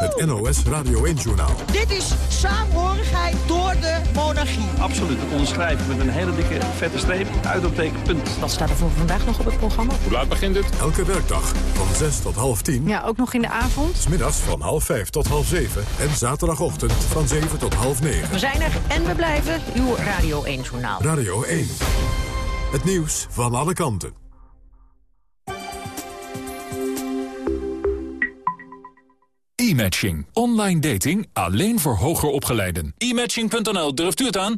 Het NOS Radio 1 Journaal. Dit is saamhorigheid door de monarchie. Absoluut, dat onderschrijf ik met een hele dikke vette streep. Uitroepteken, punt. Wat staat er voor vandaag nog op het programma? Hoe laat begint het? Elke werkdag van 6 tot half 10. Ja, ook nog in de avond. Smiddags van half 5 tot half 7. En zaterdagochtend van 7 tot half 9. We zijn er en we blijven. Uw Radio 1 Journaal. Radio 1. Het nieuws van alle kanten. E-matching. Online dating alleen voor hoger opgeleiden. E-matching.nl, durft u het aan?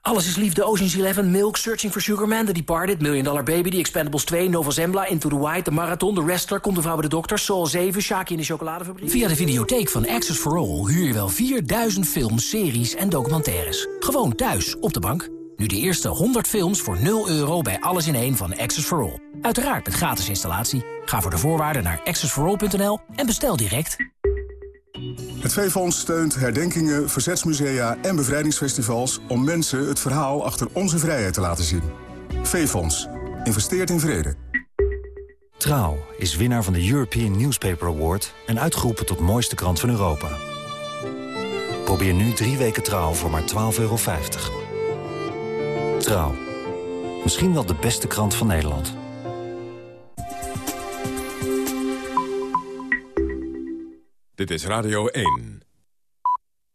Alles is liefde, Ocean's Eleven, Milk, Searching for Sugar Man, The Departed, Million Dollar Baby, The Expendables 2, Nova Zembla, Into the White, The Marathon, The Wrestler, Komt de Vrouw bij de Dokter, Soul 7, Shaki in de Chocoladefabriek. Via de videotheek van Access for All huur je wel 4000 films, series en documentaires. Gewoon thuis, op de bank. Nu de eerste 100 films voor 0 euro bij Alles in één van Access for All. Uiteraard met gratis installatie. Ga voor de voorwaarden naar accessforall.nl en bestel direct. Het V-Fonds steunt herdenkingen, verzetsmusea en bevrijdingsfestivals... om mensen het verhaal achter onze vrijheid te laten zien. V-Fonds. Investeert in vrede. Trouw is winnaar van de European Newspaper Award... en uitgeroepen tot mooiste krant van Europa. Probeer nu drie weken Trouw voor maar 12,50 euro. Trouw. Misschien wel de beste krant van Nederland. Dit is Radio 1.